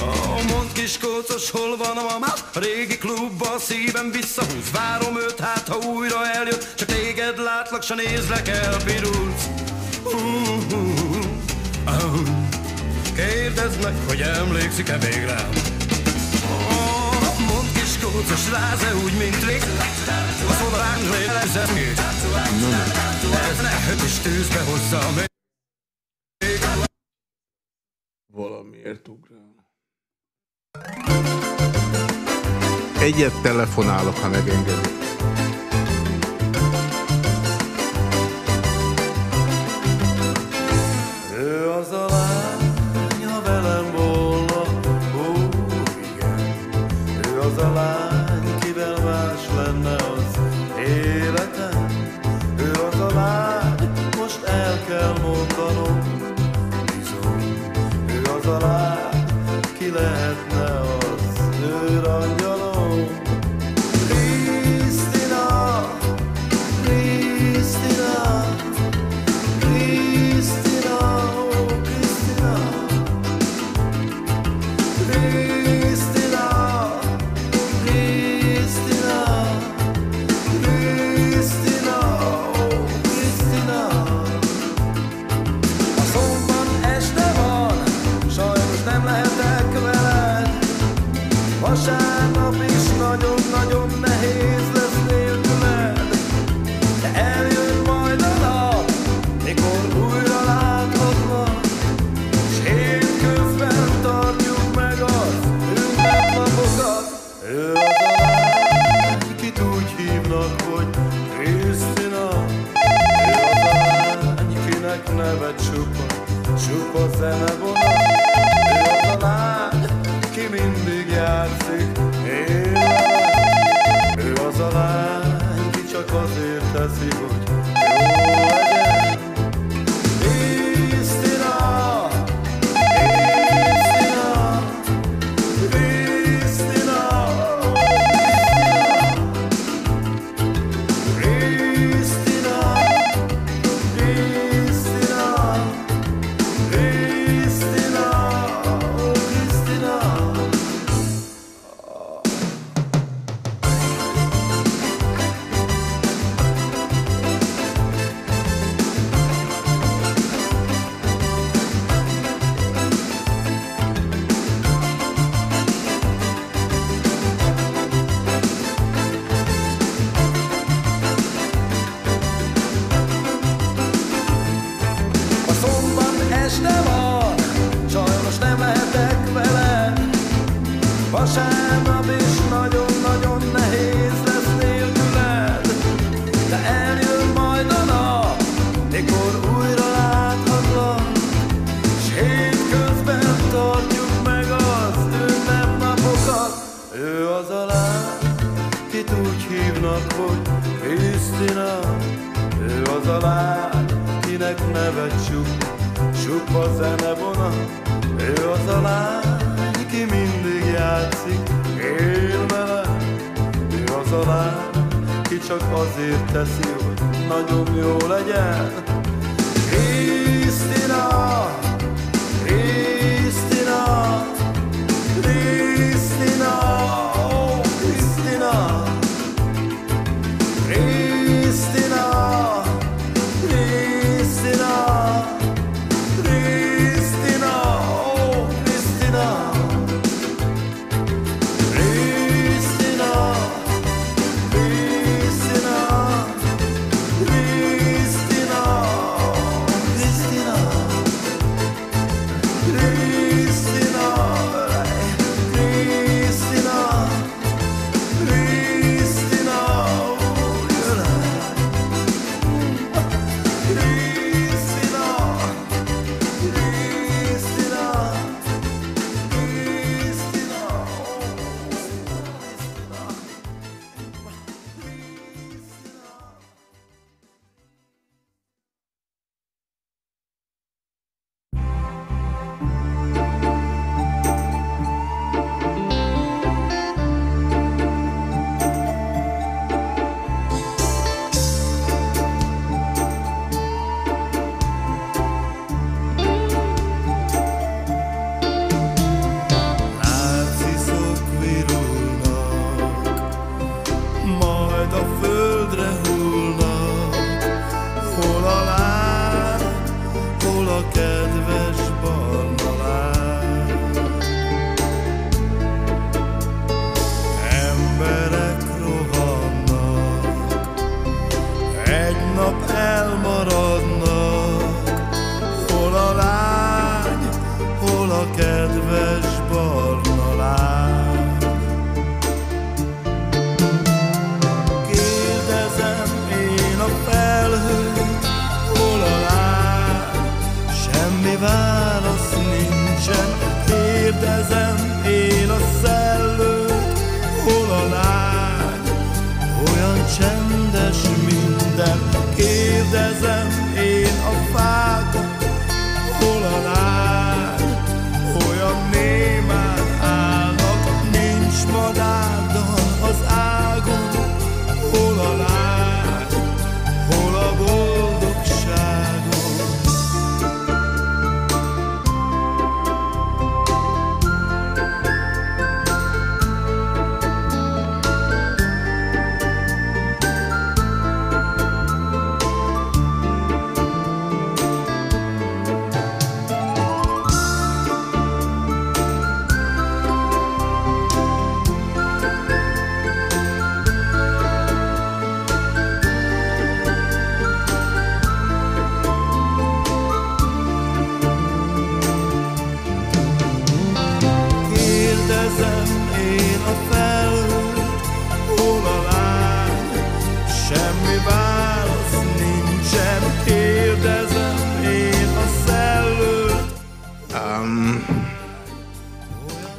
Oh, mond kis kócos, hol van a mamá? A régi klubba a szívem visszahúz. Várom őt, hát ha újra eljön Csak téged látlak, s nézlek el, pirulc. Uh, uh. Kérdezd meg, hogy emlékszik-e még rám oh, Mondd kis kócos ráze úgy, mint rég A szobán lélezem Ez ne is tűzbe hozza még Valamiért ugrál. Egyet telefonálok, ha megengedik. was an Ő az a lány, kit úgy hívnak, hogy Krisztina. Ő az a lány, kinek neve csup, csupa zenebona. Ő az a lány, ki mindig játszik, élmele. Ő az a lány, ki csak azért teszi, hogy nagyon jó legyen. Krisztina!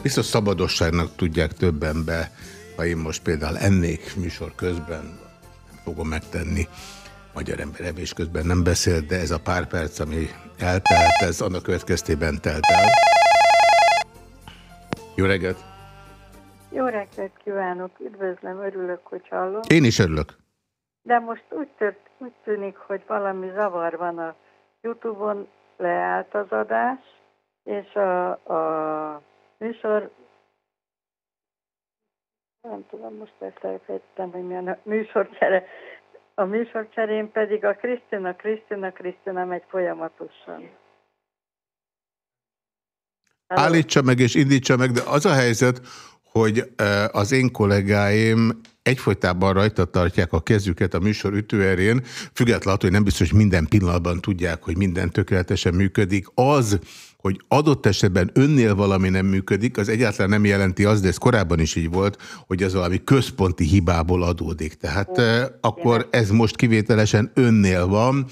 Biztos szabadosságnak tudják többen be, ha én most például ennék műsor közben, nem fogom megtenni, magyar ember evés közben nem beszél, de ez a pár perc, ami eltelt, ez annak következtében telt el. Jó reggelt! Jó reggelt kívánok, üdvözlöm, örülök, hogy hallom. Én is örülök. De most úgy, tört, úgy tűnik, hogy valami zavar van a Youtube-on, leállt az adás, és a, a műsor, nem tudom, most ezt elfejtettem, hogy milyen a műsorcsere, a műsorcserén pedig a Krisztina, Krisztina, Krisztina megy folyamatosan. Állítsa meg és indítsa meg, de az a helyzet, hogy az én kollégáim egyfolytában rajta tartják a kezüket a műsor ütőerén, függetlenül, hogy nem biztos, hogy minden pillanatban tudják, hogy minden tökéletesen működik. Az, hogy adott esetben önnél valami nem működik, az egyáltalán nem jelenti azt, de ez korábban is így volt, hogy az valami központi hibából adódik. Tehát Ó, akkor ez most kivételesen önnél van,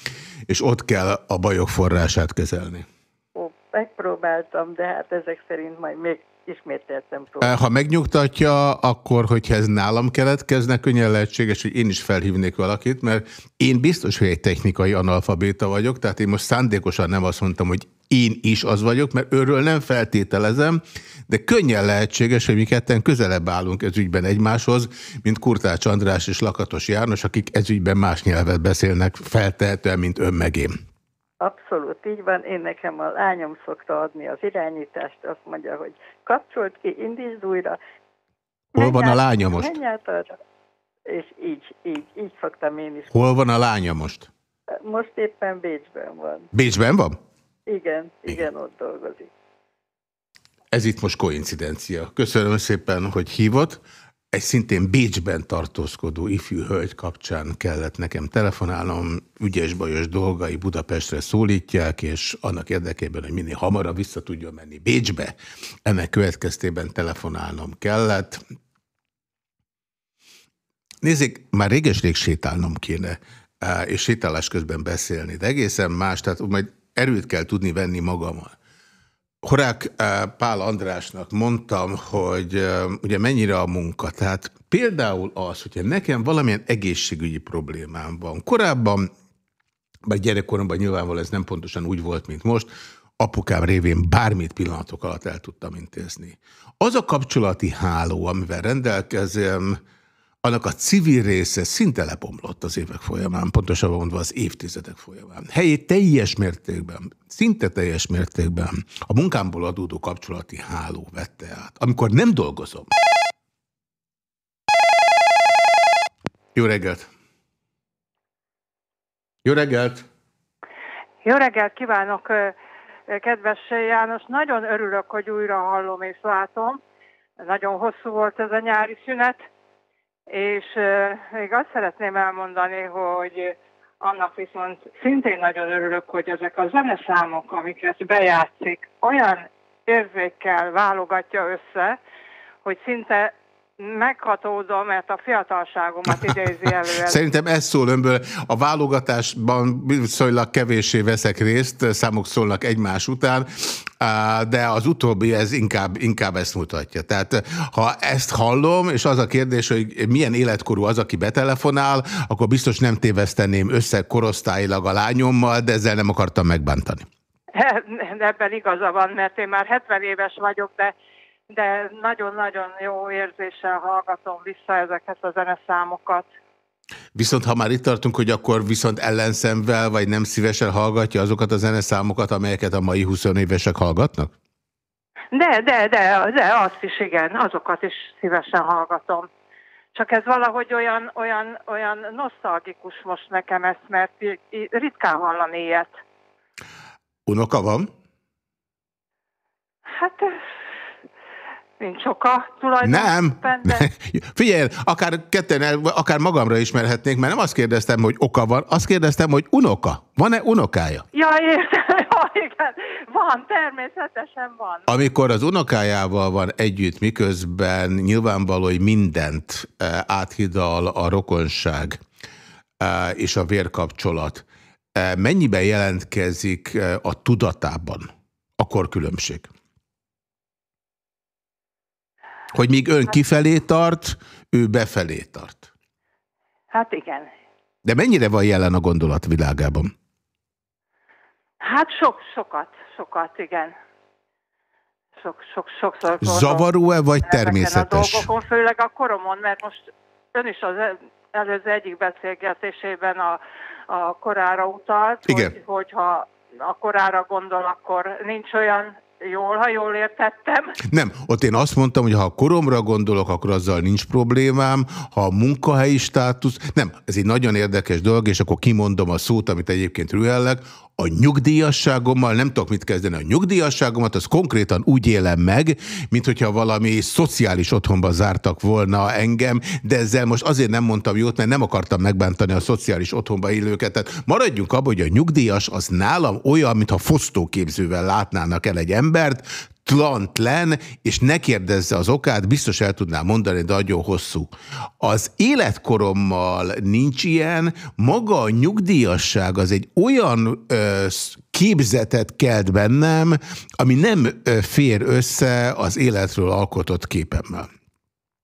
és ott kell a bajok forrását kezelni. Ó, megpróbáltam, de hát ezek szerint majd még ismételtem próbálom. Ha megnyugtatja, akkor, hogyha ez nálam keletkezne, könnyen lehetséges, hogy én is felhívnék valakit, mert én biztos, hogy egy technikai analfabéta vagyok, tehát én most szándékosan nem azt mondtam, hogy én is az vagyok, mert őről nem feltételezem, de könnyen lehetséges, hogy mi ketten közelebb állunk ez ügyben egymáshoz, mint Kurtács András és Lakatos János, akik ez ügyben más nyelvet beszélnek feltehetően, mint ön meg én. Abszolút így van. Én nekem a lányom szokta adni az irányítást, azt mondja, hogy kapcsolt ki, indítsd újra. Hol van a lánya most? Menj át arra. És így, így, így szoktam én is. Hol van a lánya most? Most éppen Bécsben van. Bécsben van? Igen, igen, igen, ott dolgozik. Ez itt most koincidencia. Köszönöm szépen, hogy hívott. Egy szintén Bécsben tartózkodó ifjú hölgy kapcsán kellett nekem telefonálnom, ügyes-bajos dolgai Budapestre szólítják, és annak érdekében, hogy minél hamarabb vissza tudjon menni Bécsbe, ennek következtében telefonálnom kellett. Nézzék, már réges-rég sétálnom kéne, és sétálás közben beszélni, de egészen más, tehát majd erőt kell tudni venni magammal. Horák Pál Andrásnak mondtam, hogy ugye mennyire a munka. Tehát például az, hogyha nekem valamilyen egészségügyi problémám van. Korábban, vagy gyerekkoromban nyilvánvalóan ez nem pontosan úgy volt, mint most, apukám révén bármit pillanatok alatt el tudtam intézni. Az a kapcsolati háló, amivel rendelkezem, annak a civil része szinte lebomlott az évek folyamán, pontosabban mondva az évtizedek folyamán. Helyét teljes mértékben, szinte teljes mértékben a munkámból adódó kapcsolati háló vette át. Amikor nem dolgozom. Jó reggelt! Jó reggelt! Jó reggelt kívánok, kedves János! Nagyon örülök, hogy újra hallom és látom. Nagyon hosszú volt ez a nyári szünet és még azt szeretném elmondani, hogy annak viszont szintén nagyon örülök, hogy ezek a zeneszámok, amiket bejátszik, olyan érzékkel válogatja össze, hogy szinte meghatódom, mert a fiatalságomat idézi elő. Szerintem ez szól önből. A válogatásban viszonylag kevéssé veszek részt, számok szólnak egymás után, de az utóbbi ez inkább, inkább ezt mutatja. Tehát ha ezt hallom, és az a kérdés, hogy milyen életkorú az, aki betelefonál, akkor biztos nem téveszteném össze korosztályilag a lányommal, de ezzel nem akartam megbántani. Ebben igaza van, mert én már 70 éves vagyok, de de nagyon-nagyon jó érzéssel hallgatom vissza ezeket a zeneszámokat. Viszont ha már itt tartunk, hogy akkor viszont ellenszemvel, vagy nem szívesen hallgatja azokat a zeneszámokat, amelyeket a mai 20 évesek hallgatnak? De, de, de, de azt is igen, azokat is szívesen hallgatom. Csak ez valahogy olyan, olyan, olyan nosztalgikus most nekem ezt, mert ritkán hallani ilyet. Unoka van? Hát Nincs oka tulajdonképpen. Nem. De... Figyelj, akár ketten, akár magamra ismerhetnék, mert nem azt kérdeztem, hogy oka van, azt kérdeztem, hogy unoka. Van-e unokája? Ja, értem. Ja, igen. Van, természetesen van. Amikor az unokájával van együtt, miközben nyilvánvaló, hogy mindent eh, áthidal a rokonság eh, és a vérkapcsolat, eh, mennyiben jelentkezik a tudatában a korkülönbség? Hogy míg ön kifelé tart, ő befelé tart. Hát igen. De mennyire van jelen a gondolat világában? Hát sok, sokat, sokat, igen. Sok, sok, sokszor. Zavaró-e vagy természetes? A dolgokon, főleg a koromon, mert most ön is az előző egyik beszélgetésében a, a korára utalt, igen. hogy, hogyha a korára gondol, akkor nincs olyan Jól, ha jól értettem. Nem, ott én azt mondtam, hogy ha a koromra gondolok, akkor azzal nincs problémám, ha a munkahelyi státusz, nem, ez egy nagyon érdekes dolog, és akkor kimondom a szót, amit egyébként rühellek, a nyugdíjasságommal nem tudok mit kezdeni. A nyugdíjasságomat az konkrétan úgy élem meg, mint hogyha valami szociális otthonba zártak volna engem, de ezzel most azért nem mondtam jót, mert nem akartam megbántani a szociális otthonba élőket. Tehát maradjunk abban, hogy a nyugdíjas az nálam olyan, mintha fosztóképzővel látnának el egy embert, tlantlen, és ne kérdezze az okát, biztos el tudnám mondani, de nagyon hosszú. Az életkorommal nincs ilyen, maga a nyugdíjasság az egy olyan ö, képzetet kelt bennem, ami nem ö, fér össze az életről alkotott képemmel.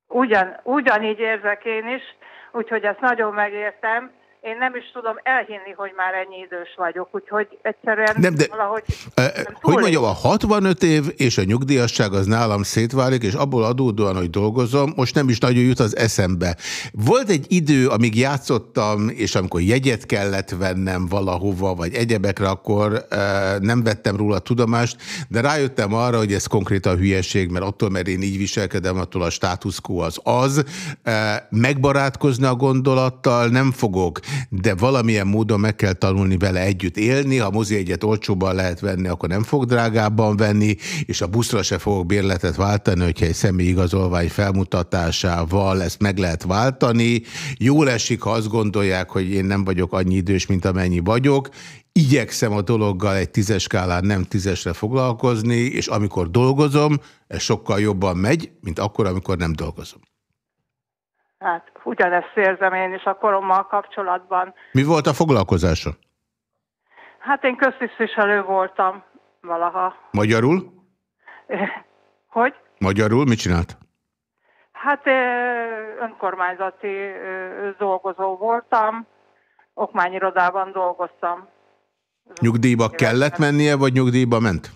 Ugyan, ugyanígy érzek én is, úgyhogy ezt nagyon megértem, én nem is tudom elhinni, hogy már ennyi idős vagyok, úgyhogy egyszerűen nem, de, valahogy... Uh, hogy mondjam, a 65 év és a nyugdíjasság az nálam szétválik, és abból adódóan, hogy dolgozom, most nem is nagyon jut az eszembe. Volt egy idő, amíg játszottam, és amikor jegyet kellett vennem valahova, vagy egyebekre, akkor uh, nem vettem róla tudomást, de rájöttem arra, hogy ez konkrétan hülyeség, mert attól, mert én így viselkedem, attól a status quo az az. Uh, megbarátkozni a gondolattal nem fogok, de valamilyen módon meg kell tanulni vele együtt élni. Ha mozi egyet olcsóban lehet venni, akkor nem fog drágábban venni, és a buszra se fogok bérletet váltani, hogyha egy igazolvány felmutatásával ezt meg lehet váltani. Jól esik, ha azt gondolják, hogy én nem vagyok annyi idős, mint amennyi vagyok. Igyekszem a dologgal egy tízes skálán nem tízesre foglalkozni, és amikor dolgozom, ez sokkal jobban megy, mint akkor, amikor nem dolgozom. Hát ugyanezt érzem én is a korommal kapcsolatban. Mi volt a foglalkozása? Hát én köztisztviselő voltam valaha. Magyarul? Hogy? Magyarul mit csinált? Hát önkormányzati dolgozó voltam, okmányirodában dolgoztam. Nyugdíjba kellett mennie, vagy nyugdíjba ment?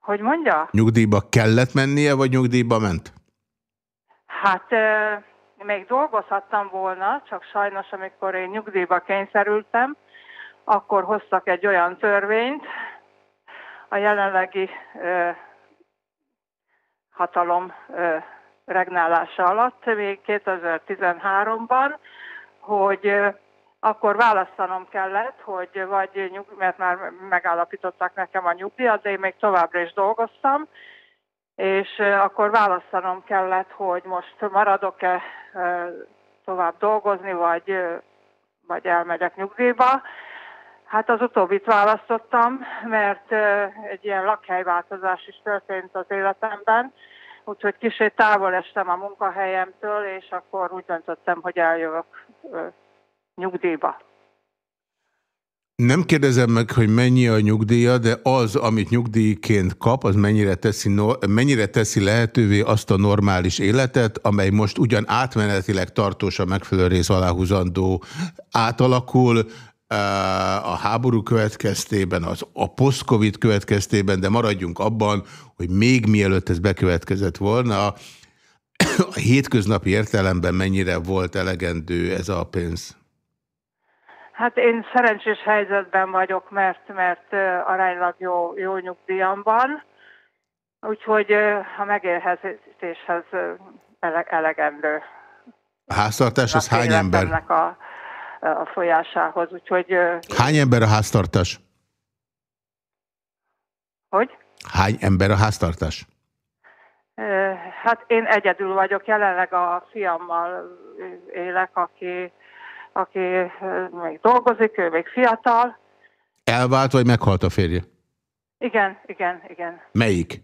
Hogy mondja? Nyugdíjba kellett mennie, vagy nyugdíjba ment? Hát még dolgozhattam volna, csak sajnos, amikor én nyugdíjba kényszerültem, akkor hoztak egy olyan törvényt a jelenlegi ö, hatalom ö, regnálása alatt, még 2013-ban, hogy ö, akkor választanom kellett, hogy vagy nyug, mert már megállapították nekem a nyugdíjat, de én még továbbra is dolgoztam, és akkor választanom kellett, hogy most maradok-e tovább dolgozni, vagy, vagy elmegyek nyugdíjba. Hát az utóbbit választottam, mert egy ilyen lakhelyváltozás is történt az életemben, úgyhogy kicsit távol estem a munkahelyemtől, és akkor úgy döntöttem, hogy eljövök nyugdíjba. Nem kérdezem meg, hogy mennyi a nyugdíja, de az, amit nyugdíjként kap, az mennyire teszi, mennyire teszi lehetővé azt a normális életet, amely most ugyan átmenetileg tartós a megfelelő rész aláhúzandó átalakul, a háború következtében, az, a post-covid következtében, de maradjunk abban, hogy még mielőtt ez bekövetkezett volna, a hétköznapi értelemben mennyire volt elegendő ez a pénz? Hát én szerencsés helyzetben vagyok, mert, mert aránylag jó, jó nyugdíjam van, úgyhogy a megélhetéshez elegendő. A háztartás az hány ember? A, a folyásához, úgyhogy... Hány ember a háztartás? Hogy? Hány ember a háztartás? Hát én egyedül vagyok, jelenleg a fiammal élek, aki, aki még dolgozik, ő még fiatal. Elvált, vagy meghalt a férje? Igen, igen, igen. Melyik?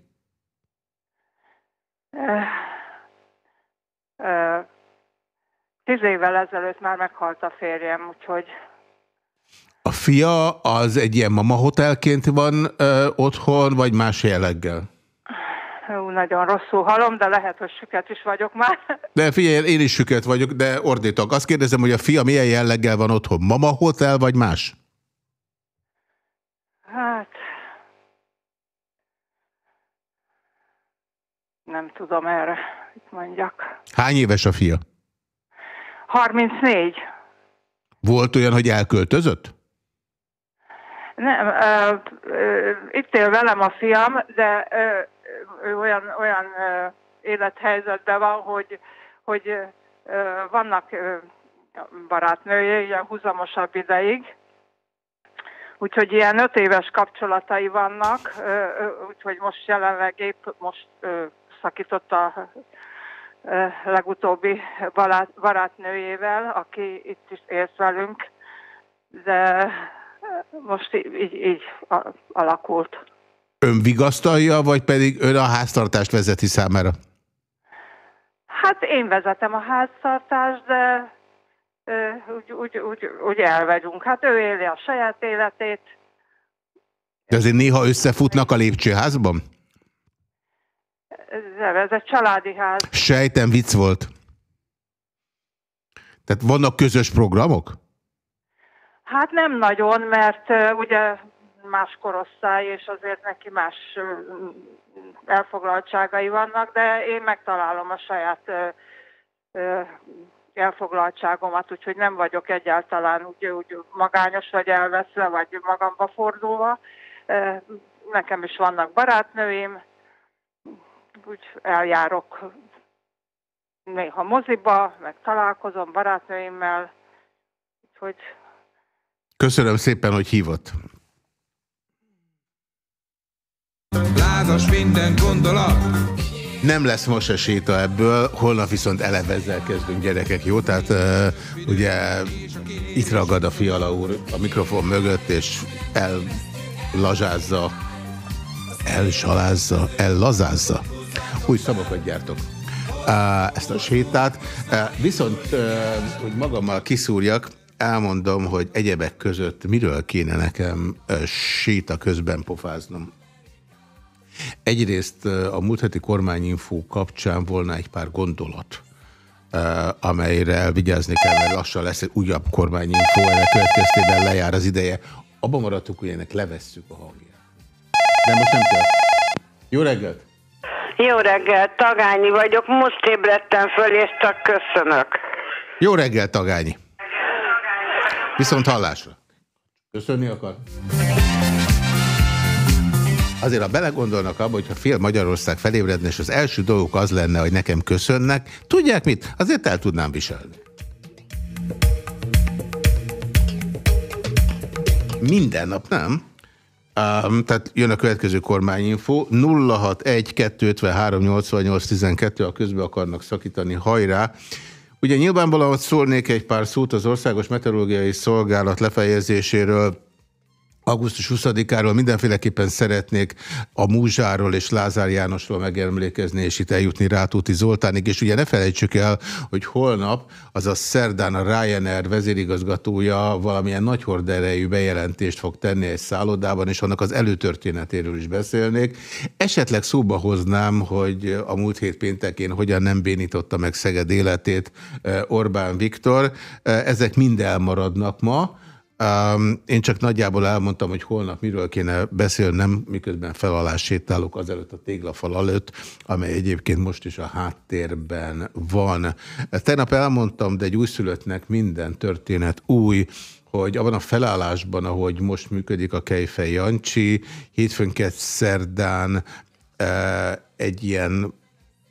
Tíz évvel ezelőtt már meghalt a férjem, úgyhogy... A fia az egy ilyen mama hotelként van ö, otthon, vagy más jelleggel? Hú, nagyon rosszul halom, de lehet, hogy süket is vagyok már. De figyelj, én is süket vagyok, de ordítok. Azt kérdezem, hogy a fia milyen jelleggel van otthon? Mama hotel, vagy más? Hát... Nem tudom erre, mit mondjak. Hány éves a fia? 34. Volt olyan, hogy elköltözött? Nem, ö, ö, itt él velem a fiam, de ö, ö, olyan, olyan élethelyzetben van, hogy, hogy vannak barátnője, ilyen húzamosabb ideig, úgyhogy ilyen öt éves kapcsolatai vannak, úgyhogy most jelenleg épp most szakított a legutóbbi barát, barátnőjével, aki itt is élt velünk, de most így, így alakult. Ön vigasztalja, vagy pedig ön a háztartást vezeti számára? Hát én vezetem a háztartást, de úgy, úgy, úgy, úgy elvegyünk. Hát ő éli a saját életét. De azért néha összefutnak a lépcsőházban? Nem, ez egy családi ház. Sejtem, vicc volt. Tehát vannak közös programok? Hát nem nagyon, mert uh, ugye más korosztály, és azért neki más elfoglaltságai vannak, de én megtalálom a saját elfoglaltságomat, úgyhogy nem vagyok egyáltalán úgy, úgy magányos, vagy elveszve, vagy magamba fordulva. Nekem is vannak barátnőim, úgy eljárok néha moziba, meg találkozom barátnőimmel, úgyhogy... Köszönöm szépen, hogy hívott. Lázas minden gondolat. Nem lesz most a séta ebből, holnap viszont elevezzel kezdünk gyerekek, jó? Tehát uh, ugye itt ragad a fiala úr a mikrofon mögött, és ellazsázza, elsalázza, ellazázza új szavakat gyártok. Ezt a sétát. Viszont, hogy magammal kiszúrjak, elmondom, hogy egyebek között miről kéne nekem séta közben pofáznom. Egyrészt a múlt heti kormányinfó kapcsán volna egy pár gondolat, amelyre elvigyázni kell, mert lassan lesz egy újabb kormányinfó, ennek következtében lejár az ideje. Abban maradtuk, hogy ennek levesszük a hangját. De most nem kell. Jó reggelt! Jó reggel, Tagányi vagyok, most ébredtem föl, és csak köszönök. Jó reggel, Tagányi. Viszont hallásra. Köszönni akar? Azért, ha belegondolnak abba, hogyha fél Magyarország felébredne, és az első dolgok az lenne, hogy nekem köszönnek, tudják mit? Azért el tudnám viselni. Minden nap nem. Um, tehát jön a következő kormányinfo. 061 253 88 12, a közben akarnak szakítani, hajrá! Ugye nyilvánvalóan szólnék egy pár szót az Országos Meteorológiai Szolgálat lefejezéséről. Augusztus 20-áról mindenféleképpen szeretnék a Múzsáról és Lázár Jánosról megemlékezni, és itt eljutni Rátóti Zoltánig, és ugye ne felejtsük el, hogy holnap, azaz szerdán a Ryanair vezérigazgatója valamilyen nagy horderejű bejelentést fog tenni egy szállodában, és annak az előtörténetéről is beszélnék. Esetleg szóba hoznám, hogy a múlt hét péntekén hogyan nem bénította meg Szeged életét eh, Orbán Viktor. Eh, ezek mind elmaradnak ma, Um, én csak nagyjából elmondtam, hogy holnap miről kéne beszélnem, miközben felalás sétálok azelőtt a téglafal előtt, amely egyébként most is a háttérben van. Tegnap elmondtam, de egy újszülöttnek minden történet új, hogy abban a felállásban, ahogy most működik a Kejfej Jancsi, hétfőn szerdán egy ilyen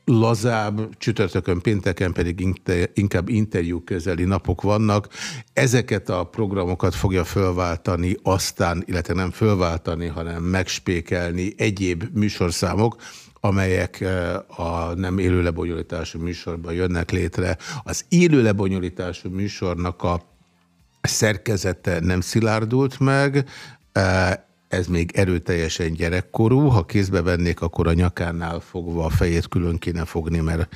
lazább, csütörtökön, pénteken pedig inkább interjú közeli napok vannak. Ezeket a programokat fogja fölváltani, aztán, illetve nem fölváltani, hanem megspékelni egyéb műsorszámok, amelyek eh, a nem élő lebonyolítású műsorban jönnek létre. Az élő lebonyolítású műsornak a szerkezete nem szilárdult meg, eh, ez még erőteljesen gyerekkorú, ha kézbe vennék, akkor a nyakánál fogva a fejét külön kéne fogni, mert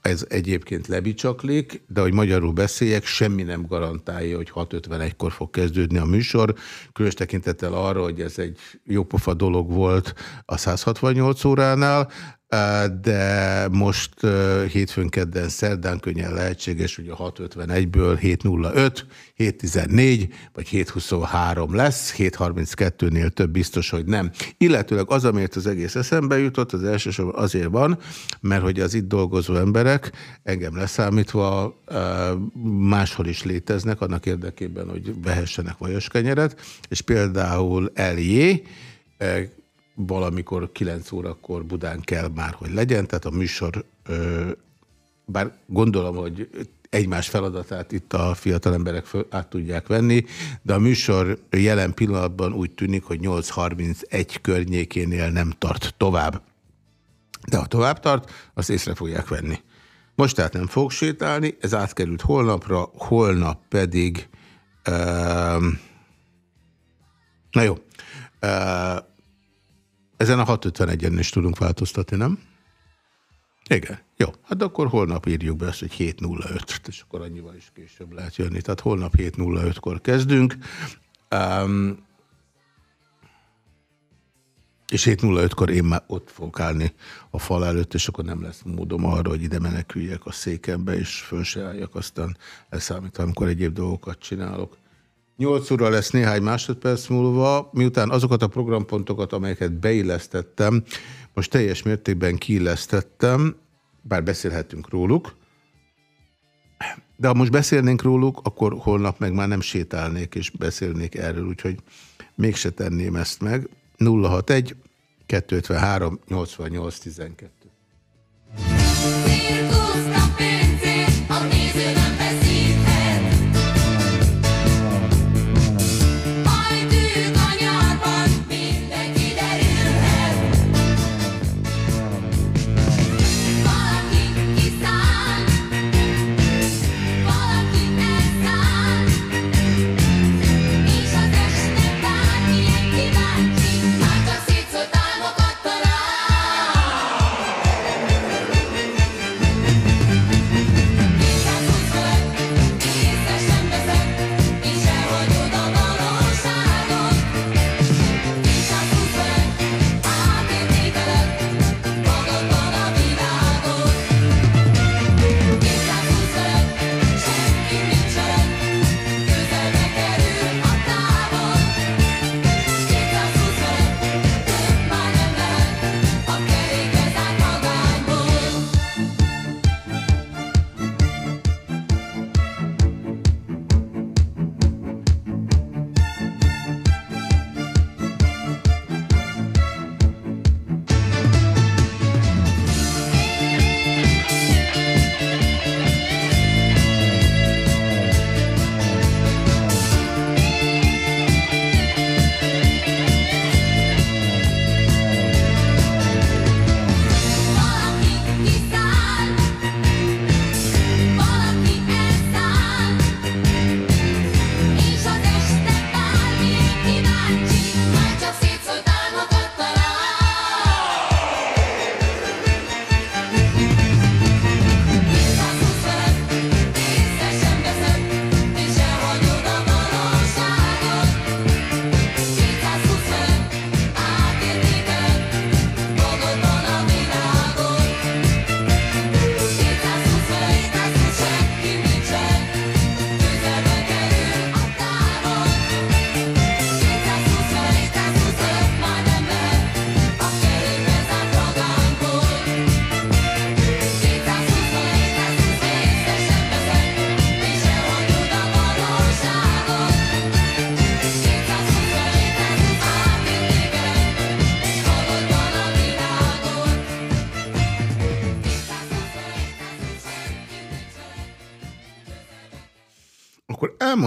ez egyébként lebicsaklik, de hogy magyarul beszéljek, semmi nem garantálja, hogy 6.51-kor fog kezdődni a műsor, különös tekintettel arra, hogy ez egy jópofa dolog volt a 168 óránál, de most hétfőn, kedden, szerdán könnyen lehetséges, hogy a 651-ből 705, 714 vagy 723 lesz, 732-nél több biztos, hogy nem. Illetőleg az, amiért az egész eszembe jutott, az elsősorban azért van, mert hogy az itt dolgozó emberek, engem leszámítva, máshol is léteznek, annak érdekében, hogy vehessenek vajos kenyeret, és például eljé, valamikor 9 órakor Budán kell már, hogy legyen, tehát a műsor, bár gondolom, hogy egymás feladatát itt a fiatal emberek át tudják venni, de a műsor jelen pillanatban úgy tűnik, hogy 8.31 környékénél nem tart tovább. De ha tovább tart, azt észre fogják venni. Most tehát nem fog sétálni, ez átkerült holnapra, holnap pedig... Uh, na jó. Uh, ezen a 651-en is tudunk változtatni, nem? Igen. Jó, hát akkor holnap írjuk be ezt, hogy 7.05, és akkor annyival is később lehet jönni. Tehát holnap 7.05-kor kezdünk. Um, és 7.05-kor én már ott fogok állni a fal előtt, és akkor nem lesz módom arra, hogy ide meneküljek a székembe, és föl se álljak, aztán leszámítva, amikor egyéb dolgokat csinálok. 8 óra lesz néhány másodperc múlva, miután azokat a programpontokat, amelyeket beillesztettem, most teljes mértékben kiillesztettem, bár beszélhetünk róluk, de ha most beszélnénk róluk, akkor holnap meg már nem sétálnék és beszélnék erről, úgyhogy mégse tenném ezt meg. 061 253 88 12.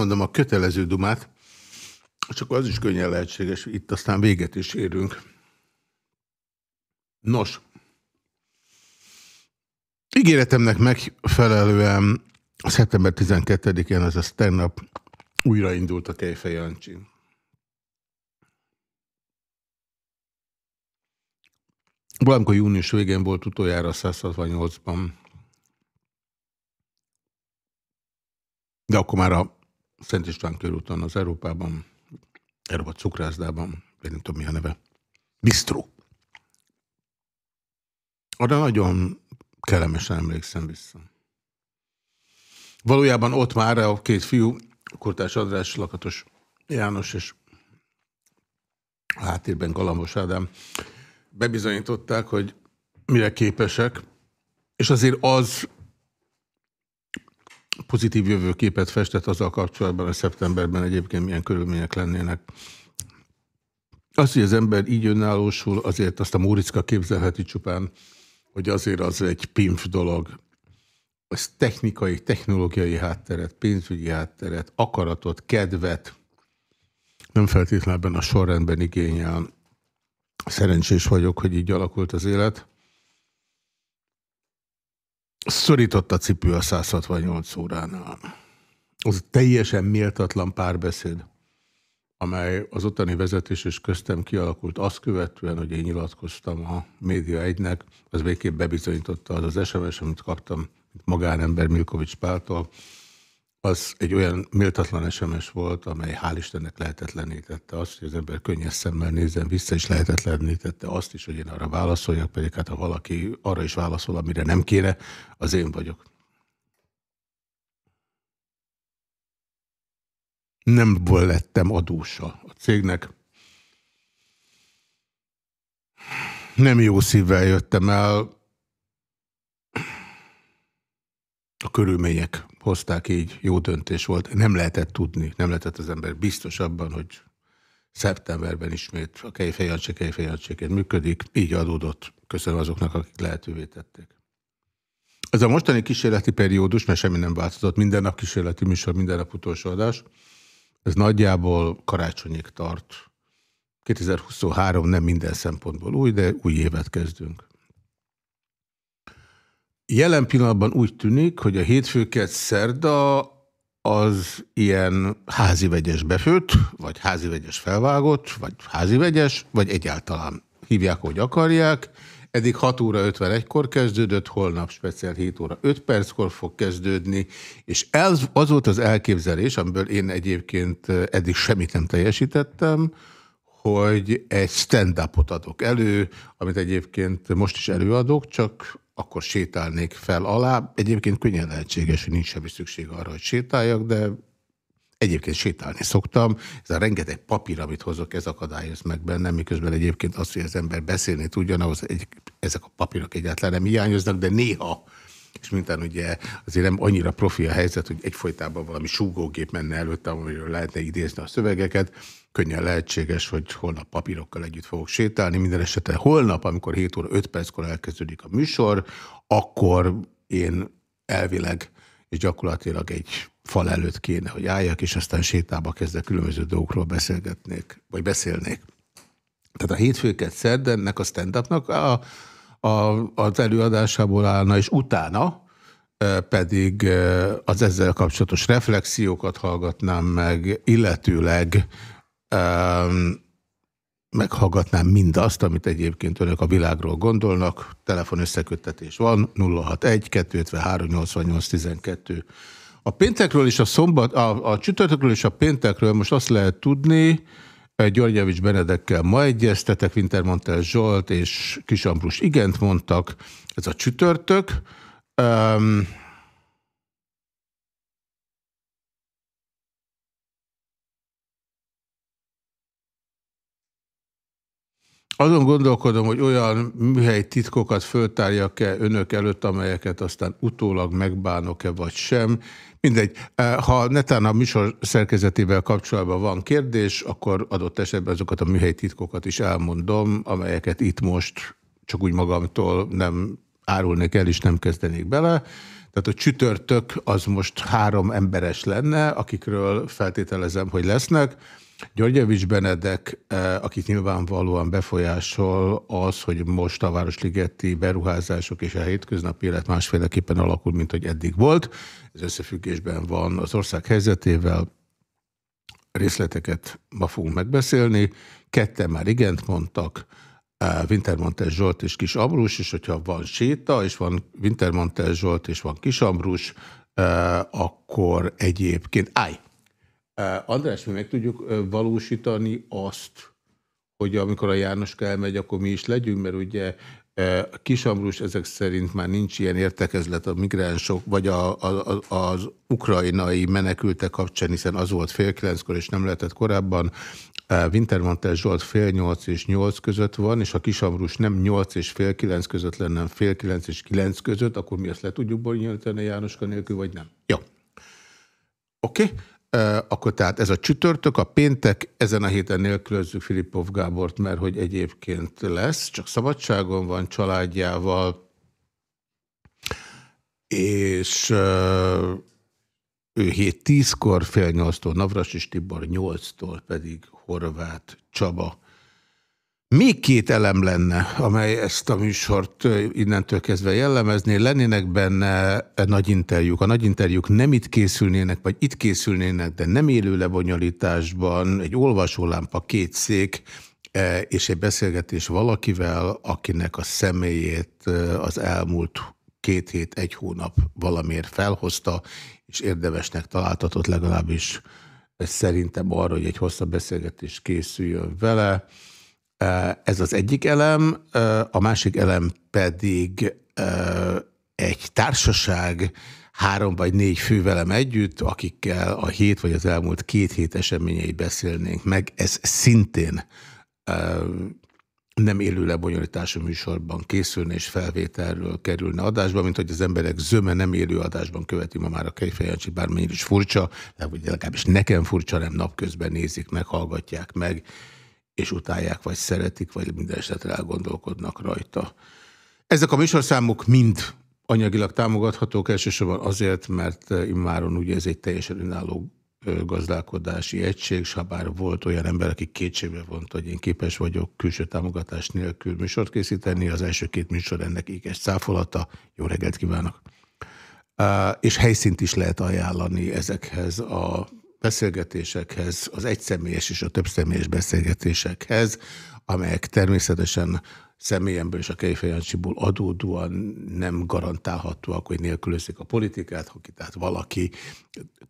elmondom a kötelező dumát, csak az is könnyen lehetséges, itt aztán véget is érünk. Nos, ígéretemnek megfelelően szeptember 12-én, azaz tegnap újraindult a Kejfej Jancsi. Valamikor június végén volt utoljára 168-ban. De akkor már a Szent István körúton az Európában, Európa cukrászdában, nem tudom mi a neve, Bistro. Arra nagyon kellemesen emlékszem vissza. Valójában ott már a két fiú, Kortás András, Lakatos János és a háttérben Galambos Ádám bebizonyították, hogy mire képesek, és azért az pozitív jövőképet festett azzal kapcsolatban, hogy szeptemberben egyébként milyen körülmények lennének. Az, hogy az ember így önállósul, azért azt a Móriczka képzelheti csupán, hogy azért az egy pimf dolog. Az technikai, technológiai hátteret, pénzügyi hátteret, akaratot, kedvet nem feltétlenül a sorrendben igényel. Szerencsés vagyok, hogy így alakult az élet. Szorított a cipő a 168 óránál. Az teljesen méltatlan párbeszéd, amely az ottani vezetés és köztem kialakult azt követően, hogy én nyilatkoztam a Média egynek, az végképp bebizonyította az az SMS, amit kaptam, mint magánember Milkovics Páltól, az egy olyan méltatlan SMS volt, amely hál' Istennek lehetetlenítette azt, hogy az ember könnyes szemmel nézzen vissza, és lehetetlenítette azt is, hogy én arra válaszoljak, pedig hát ha valaki arra is válaszol, amire nem kéne, az én vagyok. Nem lettem adósa a cégnek. Nem jó szívvel jöttem el, a körülmények hozták így, jó döntés volt. Nem lehetett tudni, nem lehetett az ember biztos abban, hogy szeptemberben ismét a Kejfejancsi Kejfejancsiként működik. Így adódott. Köszönöm azoknak, akik lehetővé tették. Ez a mostani kísérleti periódus, mert semmi nem változott, minden nap kísérleti műsor, minden nap utolsó adás, ez nagyjából karácsonyig tart. 2023 nem minden szempontból új, de új évet kezdünk. Jelen pillanatban úgy tűnik, hogy a hétfőket szerda az ilyen házi vegyes befőtt, vagy házi vegyes felvágott, vagy házi vegyes, vagy egyáltalán hívják, hogy akarják. Eddig 6 óra 51-kor kezdődött, holnap speciál 7 óra 5 perckor fog kezdődni, és ez, az volt az elképzelés, amiből én egyébként eddig semmit nem teljesítettem, hogy egy stand-upot adok elő, amit egyébként most is előadok, csak akkor sétálnék fel alá. Egyébként könnyen lehetséges, hogy nincs semmi szükség arra, hogy sétáljak, de egyébként sétálni szoktam. Ez a rengeteg papír, amit hozok, ez akadályoz meg bennem, miközben egyébként az, hogy az ember beszélni tudjon, ahhoz egy, ezek a papírok egyáltalán nem hiányoznak, de néha és mintán ugye azért nem annyira profi a helyzet, hogy egyfolytában valami súgógép menne előtte, amiről lehetne idézni a szövegeket, könnyen lehetséges, hogy holnap papírokkal együtt fogok sétálni. Minden esetre holnap, amikor 7 óra 5 perckor elkezdődik a műsor, akkor én elvileg és gyakorlatilag egy fal előtt kéne, hogy álljak, és aztán sétába kezdek különböző dolgokról beszélgetnék, vagy beszélnék. Tehát a hétfőket szerdennek, a stand-upnak a, a, az előadásából állna, és utána pedig az ezzel kapcsolatos reflexiókat hallgatnám meg, illetőleg um, meghallgatnám mindazt, amit egyébként önök a világról gondolnak. Telefon összeköttetés van, 061 253 88 12. A péntekről és a szombat, a, a csütörtökről és a péntekről most azt lehet tudni, Györgyevics Benedekkel ma egyeztetek, Wintermantel Zsolt és Kis Ambrus igent mondtak, ez a csütörtök. Um, Azon gondolkodom, hogy olyan műhely titkokat föltárjak-e önök előtt, amelyeket aztán utólag megbánok-e vagy sem. Mindegy, e, ha netán a műsor szerkezetével kapcsolatban van kérdés, akkor adott esetben azokat a műhely titkokat is elmondom, amelyeket itt most csak úgy magamtól nem árulnék el, és nem kezdenék bele. Tehát a csütörtök az most három emberes lenne, akikről feltételezem, hogy lesznek. Györgyevics Benedek, eh, akit nyilvánvalóan befolyásol az, hogy most a Városligeti beruházások és a hétköznapi élet másféleképpen alakul, mint hogy eddig volt. Ez összefüggésben van az ország helyzetével. Részleteket ma fogunk megbeszélni. Ketten már igent mondtak, Wintermontes Zsolt és Kis Ambrus, és hogyha van séta, és van Wintermontes Zsolt, és van Kis Ambrus, akkor egyébként... Állj! András, mi meg tudjuk valósítani azt, hogy amikor a Jánoska elmegy, akkor mi is legyünk, mert ugye Kis Ambrus ezek szerint már nincs ilyen értekezlet a migránsok, vagy a, a, az ukrajnai menekültek kapcsán, hiszen az volt fél kilenckor, és nem lehetett korábban. Wintermantel Zsolt fél nyolc és nyolc között van, és ha Kisamrus nem nyolc és fél kilenc között lenne, fél kilenc és kilenc között, akkor mi ezt le tudjuk bonyolítani Jánoska nélkül, vagy nem? Jó. Oké. Okay. Akkor tehát ez a csütörtök, a péntek, ezen a héten nélkülözzük Filipov Gábort, mert hogy egyébként lesz, csak szabadságon van családjával, és ő 7-10-kor, fél 8-tól Navras és Tibor, 8-tól pedig Horváth Csaba. Még két elem lenne, amely ezt a műsort innentől kezdve jellemezné. Lennének benne nagy interjúk. A nagy interjúk nem itt készülnének, vagy itt készülnének, de nem élő lebonyolításban, egy olvasólámpa, két szék, és egy beszélgetés valakivel, akinek a személyét az elmúlt két hét, egy hónap valamiért felhozta, és érdemesnek találtatott legalábbis szerintem arra, hogy egy hosszabb beszélgetés készüljön vele. Ez az egyik elem, a másik elem pedig egy társaság, három vagy négy fővelem együtt, akikkel a hét vagy az elmúlt két hét eseményei beszélnénk meg. Ez szintén nem élő lebonyolítású műsorban készülne és felvételről kerülne adásba, mint hogy az emberek zöme nem élő adásban követi ma már a Kejfejancsi, bármennyire is furcsa, de legalábbis nekem furcsa, nem napközben nézik meg, hallgatják meg, és utálják, vagy szeretik, vagy minden esetre elgondolkodnak rajta. Ezek a műsorszámok mind anyagilag támogathatók, elsősorban azért, mert immáron ugye ez egy teljesen önálló gazdálkodási egység, és ha bár volt olyan ember, aki kétségbe vont, hogy én képes vagyok külső támogatás nélkül műsort készíteni, az első két műsor ennek ékes száfolata. Jó reggelt kívánok! És helyszínt is lehet ajánlani ezekhez a beszélgetésekhez, az egyszemélyes és a többszemélyes beszélgetésekhez, amelyek természetesen személyemből és a Kejfejancsiból adódóan nem garantálhatóak, hogy nélkülözik a politikát, ha tehát valaki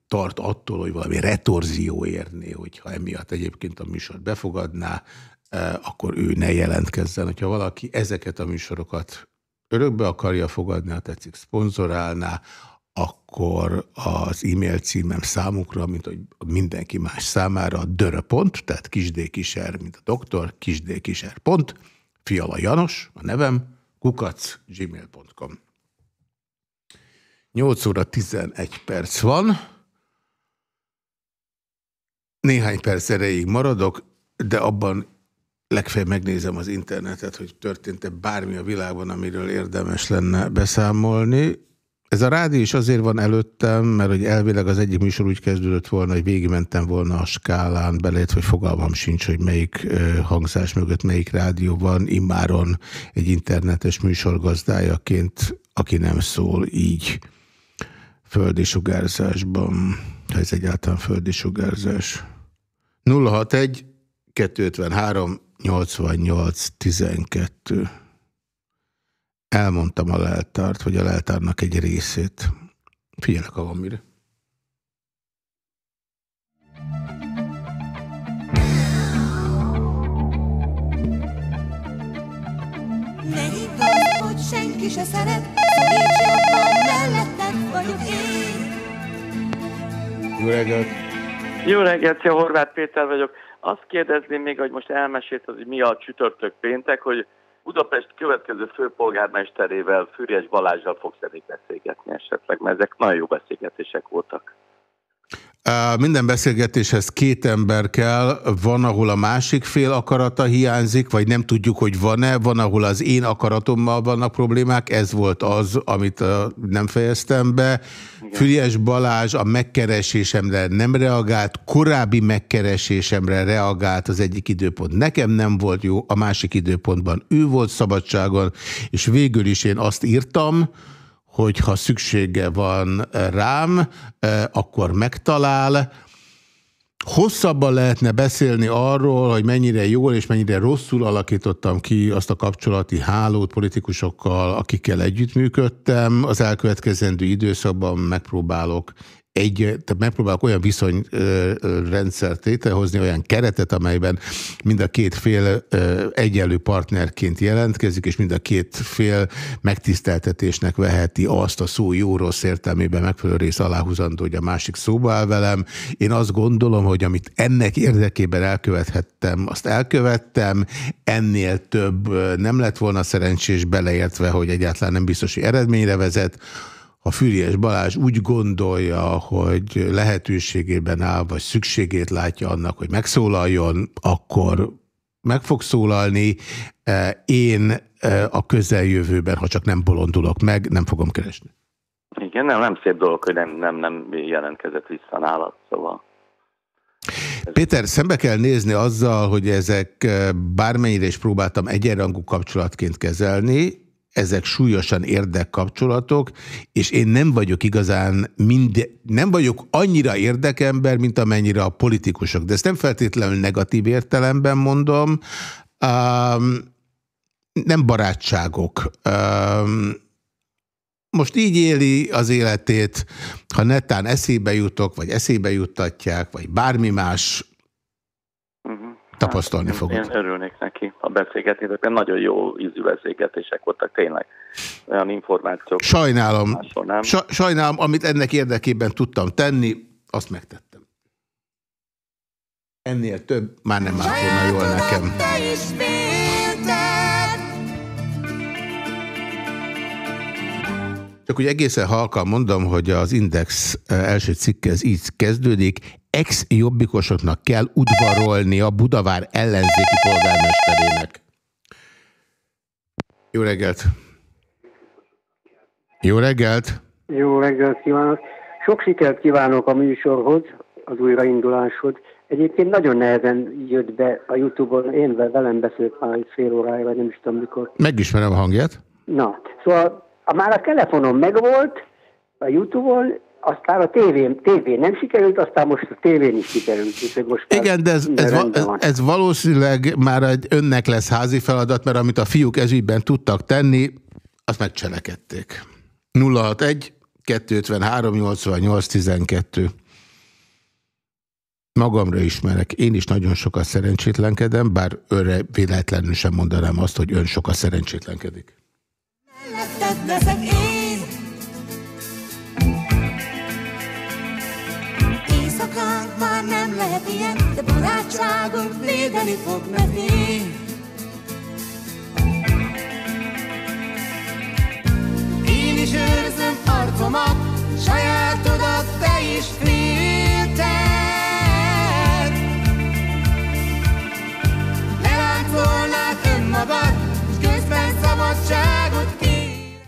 tart attól, hogy valami retorzió érné, hogyha emiatt egyébként a műsor befogadná, e, akkor ő ne jelentkezzen. Hogyha valaki ezeket a műsorokat örökbe akarja fogadni, ha tetszik, szponzorálná, akkor az e-mail címem számukra, mint hogy mindenki más számára, döröpont, tehát kisdékiser, mint a doktor, kisdékiser pont, Fiala Janos, a nevem, kukac, gmail.com. 8 óra 11 perc van. Néhány perc erejéig maradok, de abban legfeljebb megnézem az internetet, hogy történt-e bármi a világban, amiről érdemes lenne beszámolni. Ez a rádió is azért van előttem, mert hogy elvileg az egyik műsor úgy kezdődött volna, hogy végigmentem volna a skálán, belét, hogy fogalmam sincs, hogy melyik hangzás mögött melyik rádió van, immáron egy internetes műsorgazdájaként, aki nem szól így földi sugárzásban, ha ez egyáltalán földi sugárzás. 061 253 88 12 Elmondtam a leltárt, vagy a leltárnak egy részét. Figyelek, ha van mire. Ne hidd azt, hogy senki se szeret, szoríts jobban, melletted vagyok én. Jó reggelt! Jó reggelt, szia, Horváth Péter vagyok. Azt kérdezném még, hogy most elmesélt, hogy mi a csütörtök péntek, hogy Budapest következő főpolgármesterével, Füriyes Balázsral fogsz még beszélgetni esetleg, mert ezek nagyon jó beszélgetések voltak. Minden beszélgetéshez két ember kell, van, ahol a másik fél akarata hiányzik, vagy nem tudjuk, hogy van-e, van, ahol az én akaratommal vannak problémák, ez volt az, amit nem fejeztem be. Füriás Balázs a megkeresésemre nem reagált, korábbi megkeresésemre reagált. Az egyik időpont. Nekem nem volt jó, a másik időpontban ő volt szabadságon, és végül is én azt írtam, hogy ha szüksége van rám, e, akkor megtalál. Hosszabban lehetne beszélni arról, hogy mennyire jól és mennyire rosszul alakítottam ki azt a kapcsolati hálót politikusokkal, akikkel együttműködtem. Az elkövetkezendő időszakban megpróbálok egy, tehát megpróbálok olyan viszonyrendszert létrehozni, olyan keretet, amelyben mind a két fél egyenlő partnerként jelentkezik, és mind a két fél megtiszteltetésnek veheti azt a szó jó-rossz értelmében megfelelő rész aláhúzandó, hogy a másik szóba áll velem. Én azt gondolom, hogy amit ennek érdekében elkövethettem, azt elkövettem, ennél több nem lett volna szerencsés beleértve, hogy egyáltalán nem biztos, hogy eredményre vezet ha Füriás Balázs úgy gondolja, hogy lehetőségében áll, vagy szükségét látja annak, hogy megszólaljon, akkor meg fog szólalni. E, én e, a közeljövőben, ha csak nem bolondulok meg, nem fogom keresni. Igen, nem, nem szép dolog, hogy nem, nem, nem jelentkezett vissza nálad, szóval. Péter, szembe kell nézni azzal, hogy ezek e, bármennyire is próbáltam egyenrangú kapcsolatként kezelni, ezek súlyosan érdekkapcsolatok, és én nem vagyok igazán mind, nem vagyok annyira érdekember, mint amennyire a politikusok. De ezt nem feltétlenül negatív értelemben mondom. Um, nem barátságok. Um, most így éli az életét, ha netán eszébe jutok, vagy eszébe juttatják, vagy bármi más, tapasztalni hát, fogod. Én örülnék neki a beszélgetések, nagyon jó ízű beszélgetések voltak tényleg. Olyan információk. Sajnálom, sa sajnálom, amit ennek érdekében tudtam tenni, azt megtettem. Ennél több már nem állt volna jól nekem. Csak úgy egészen halkan mondom, hogy az Index eh, első cikke ez így kezdődik ex-jobbikosoknak kell udvarolni a Budavár ellenzéki polgármesterének. Jó reggelt! Jó reggelt! Jó reggelt kívánok! Sok sikert kívánok a műsorhoz, az újrainduláshoz. Egyébként nagyon nehezen jött be a Youtube-on, én velem beszélt már egy fél órája, vagy nem is tudom mikor. Megismerem a hangját. Na, szóval a, már a telefonom megvolt, a Youtube-on, aztán a tévén, tévén nem sikerült, aztán most a tévén is sikerült. Most Igen, de ez, ez, ez, ez valószínűleg már egy önnek lesz házi feladat, mert amit a fiúk ezügyben tudtak tenni, azt megcselekedték. 061 253 88 12 Magamra ismerek. Én is nagyon sokat szerencsétlenkedem, bár őre véletlenül sem mondanám azt, hogy ön sokat szerencsétlenkedik. leszek én. Lehet ilyen, de barátságunk védeni fog nekünk. Én is őrzöm arcomat, sajátodat te is félted. Leláncolnád önmagad, közben szabadságot kér.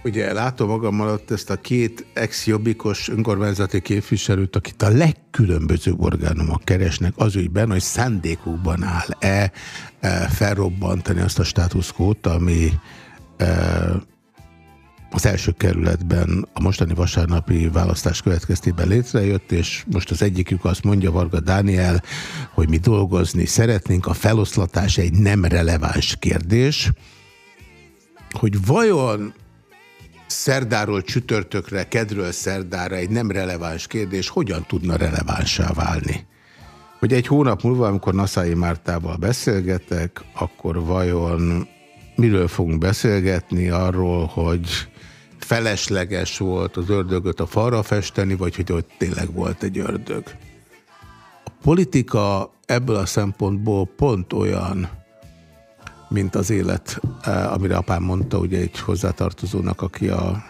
Ugye látom magam alatt ezt a két ex-jobbikos önkormányzati képviselőt, akit a legkülönbözőbb orgánumok keresnek az ügyben, hogy szándékukban áll-e e, felrobbantani azt a státuszkót, ami e, az első kerületben a mostani vasárnapi választás következtében létrejött, és most az egyikük azt mondja, Varga Dániel, hogy mi dolgozni szeretnénk, a feloszlatás egy nem releváns kérdés, hogy vajon szerdáról csütörtökre, kedről szerdára egy nem releváns kérdés hogyan tudna relevánsá válni? Hogy egy hónap múlva, amikor Naszai Mártával beszélgetek, akkor vajon miről fogunk beszélgetni? Arról, hogy felesleges volt az ördögöt a falra festeni, vagy hogy ott tényleg volt egy ördög. A politika ebből a szempontból pont olyan, mint az élet, eh, amire apám mondta, ugye egy hozzátartozónak, aki a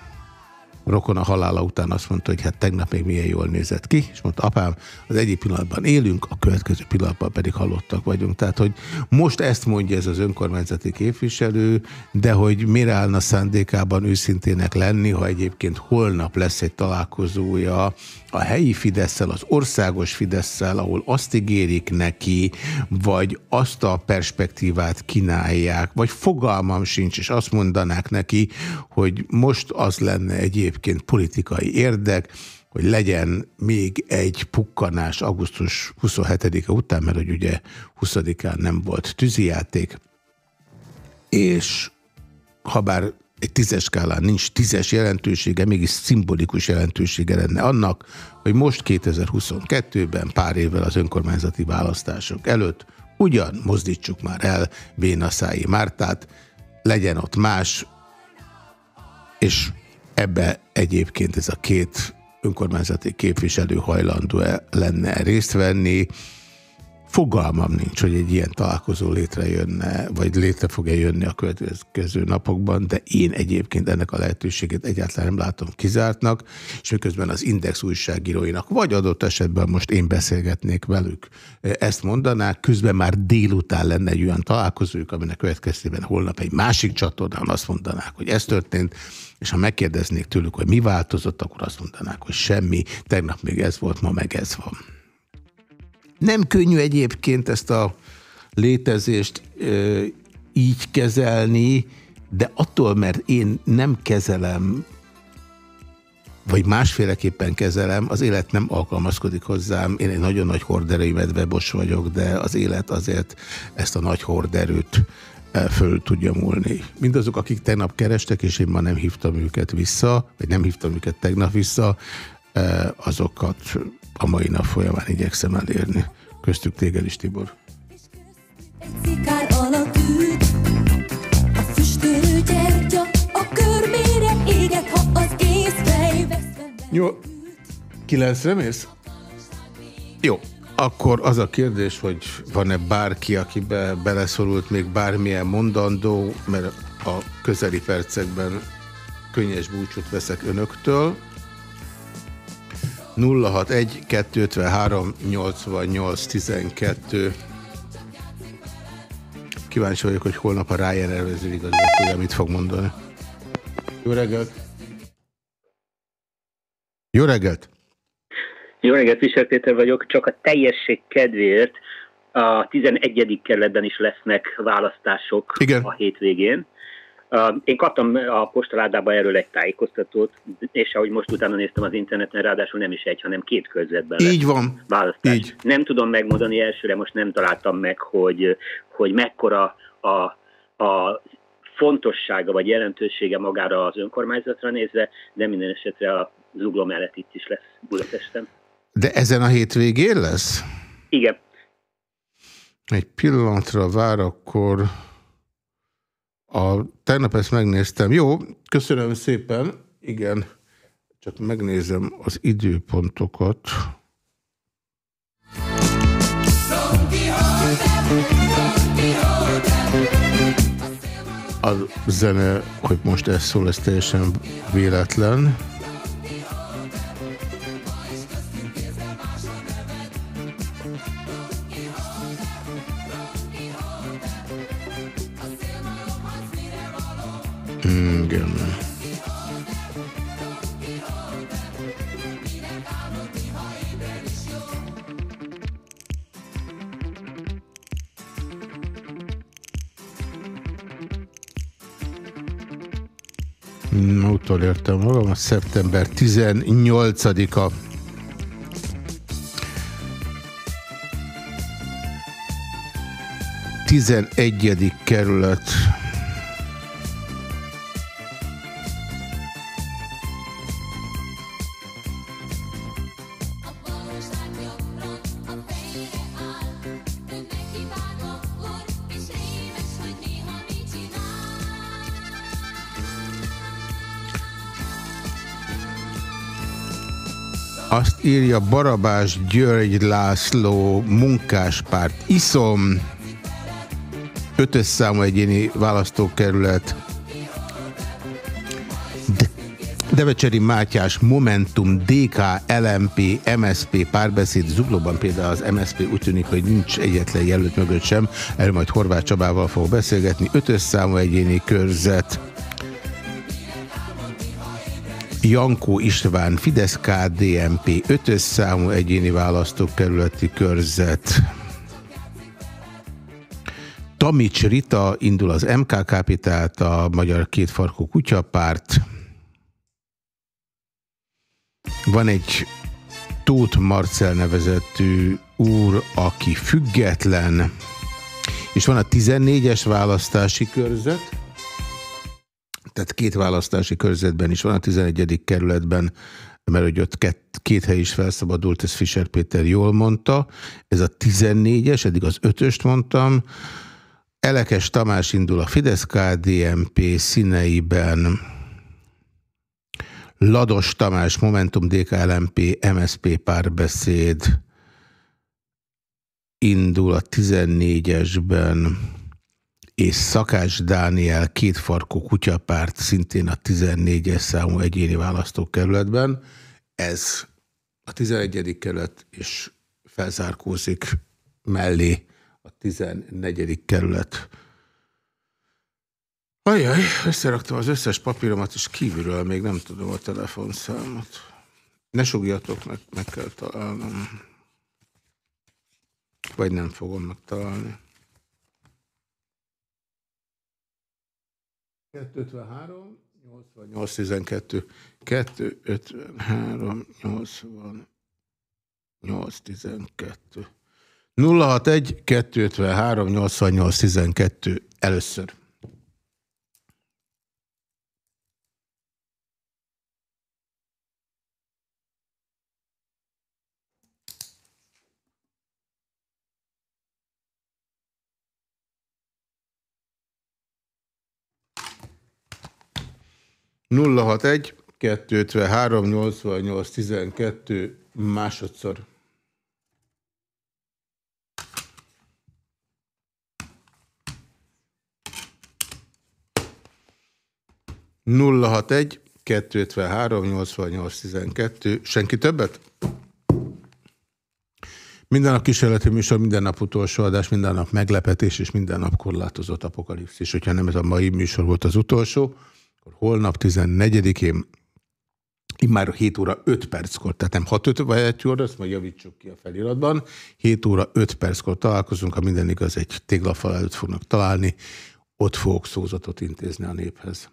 rokon a halála után azt mondta, hogy hát tegnap még milyen jól nézett ki, és mondta, apám, az egyik pillanatban élünk, a következő pillanatban pedig halottak vagyunk. Tehát, hogy most ezt mondja ez az önkormányzati képviselő, de hogy mire állna szándékában őszintének lenni, ha egyébként holnap lesz egy találkozója a helyi fidesz az országos fidesz ahol azt ígérik neki, vagy azt a perspektívát kínálják, vagy fogalmam sincs, és azt mondanák neki, hogy most az lenne egyébként politikai érdek, hogy legyen még egy pukkanás augusztus 27-e után, mert hogy ugye 20-án nem volt tűzijáték, és ha bár egy tízes skálán nincs tízes jelentősége, mégis szimbolikus jelentősége lenne annak, hogy most 2022-ben, pár évvel az önkormányzati választások előtt ugyan mozdítsuk már el Vénaszái Mártát, legyen ott más, és ebbe egyébként ez a két önkormányzati képviselő hajlandó -e lenne részt venni, Fogalmam nincs, hogy egy ilyen találkozó létrejönne, vagy létre fog-e jönni a következő napokban, de én egyébként ennek a lehetőségét egyáltalán nem látom kizártnak, és miközben az Index újságíróinak, vagy adott esetben most én beszélgetnék velük, ezt mondanák, közben már délután lenne egy olyan találkozójuk, aminek következtében holnap egy másik csatornán azt mondanák, hogy ez történt, és ha megkérdeznék tőlük, hogy mi változott, akkor azt mondanák, hogy semmi, tegnap még ez volt, ma meg ez van. Nem könnyű egyébként ezt a létezést ö, így kezelni, de attól, mert én nem kezelem, vagy másféleképpen kezelem, az élet nem alkalmazkodik hozzám. Én egy nagyon nagy horderői medvebos vagyok, de az élet azért ezt a nagy horderőt föl tudja múlni. Mindazok, akik tegnap kerestek, és én ma nem hívtam őket vissza, vagy nem hívtam őket tegnap vissza, azokat a mai nap folyamán igyekszem elérni. Köztük téged is, Tibor. Jó, kilencre mész? Jó, akkor az a kérdés, hogy van-e bárki, akibe beleszorult még bármilyen mondandó, mert a közeli percekben könnyes búcsút veszek önöktől. 061 253 88 12 Kíváncsi vagyok, hogy holnap a Ryanair vezérigazgatója mit fog mondani. Jó reggelt! Jó reggelt! Jó reggelt, Visel Péter vagyok. Csak a teljesség kedvéért a 11. kerületben is lesznek választások Igen. a hétvégén. Én kaptam a postaládába erről egy tájékoztatót, és ahogy most utána néztem az interneten, ráadásul nem is egy, hanem két közvetben Így van. választás. Így. Nem tudom megmondani elsőre, most nem találtam meg, hogy, hogy mekkora a, a fontossága vagy jelentősége magára az önkormányzatra nézve, de minden esetre a zugló mellett itt is lesz Budapesten. De ezen a hétvégén lesz? Igen. Egy pillanatra vár, akkor... A, tegnap ezt megnéztem. Jó, köszönöm szépen. Igen, csak megnézem az időpontokat. A zene, hogy most ez szól, ez teljesen véletlen. Igen. Na, utolértem magam, a szeptember 18-a. Tizenegyedik kerület. Azt írja Barabás György László munkáspárt. Iszom, ötös számú egyéni választókerület. De Devecseri Mátyás, Momentum, DK, LMP, MSP, párbeszéd, Zuglóban például az MSP úgy tűnik, hogy nincs egyetlen jelölt mögött sem, erről majd Horváth Csabával fog beszélgetni, ötös számú egyéni körzet, Jankó István, Fidesz KDMP, ötös számú egyéni választókerületi körzet, Tamics Rita indul az MKKP, tehát a Magyar Kétfarkú Kutyapárt, van egy Tóth Marcel nevezetű úr, aki független, és van a 14-es választási körzet, tehát két választási körzetben is van, a 11. kerületben, mert hogy ott két, két hely is felszabadult, ez Fischer Péter jól mondta. Ez a 14-es, eddig az 5-öst mondtam. Elekes Tamás indul a Fidesz-KDNP színeiben, Lados Tamás, Momentum, DKLMP, MSP párbeszéd indul a 14-esben, és Szakás Dániel kétfarkú kutyapárt szintén a 14-es számú egyéni választókerületben. Ez a 11. kerület, és felzárkózik mellé a 14. kerület Ajaj, összeraktam az összes papíromat, és kívülről még nem tudom a telefonszámot. Ne sugjatok, meg, meg kell találnom. Vagy nem fogom megtalálni. 253, 88, 12, 253, 80, 8, 12. 061, 253, 88, 12 először. 061 253 88 12 másodszor. Nulla hat egy, kettő három, nyolcvannyolc, tizenkettő. Senki többet? Minden nap kísérleti műsor, minden nap utolsó adás, minden nap meglepetés, és minden nap korlátozott apokalipszis. Hogyha nem ez a mai műsor volt az utolsó, holnap 14-én már 7 óra 5 perckor, tehát nem 6 5 vagy 1 óra, ezt majd javítsuk ki a feliratban. 7 óra 5 perckor találkozunk, ha minden igaz, egy téglafal előtt fognak találni, ott fogok szózatot intézni a néphez.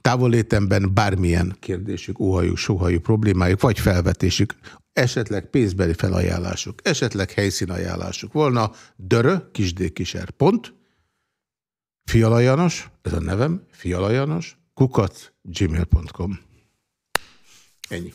Távollétemben bármilyen kérdésük, óhajuk, sóhajuk problémájuk, vagy felvetésük, esetleg pénzbeli felajánlásuk, esetleg helyszínajánlásuk volna, dörö, kisdékiser, pont, Fiala Janos, ez a nevem, Fiala Janos, kukac gmail.com. Ennyi.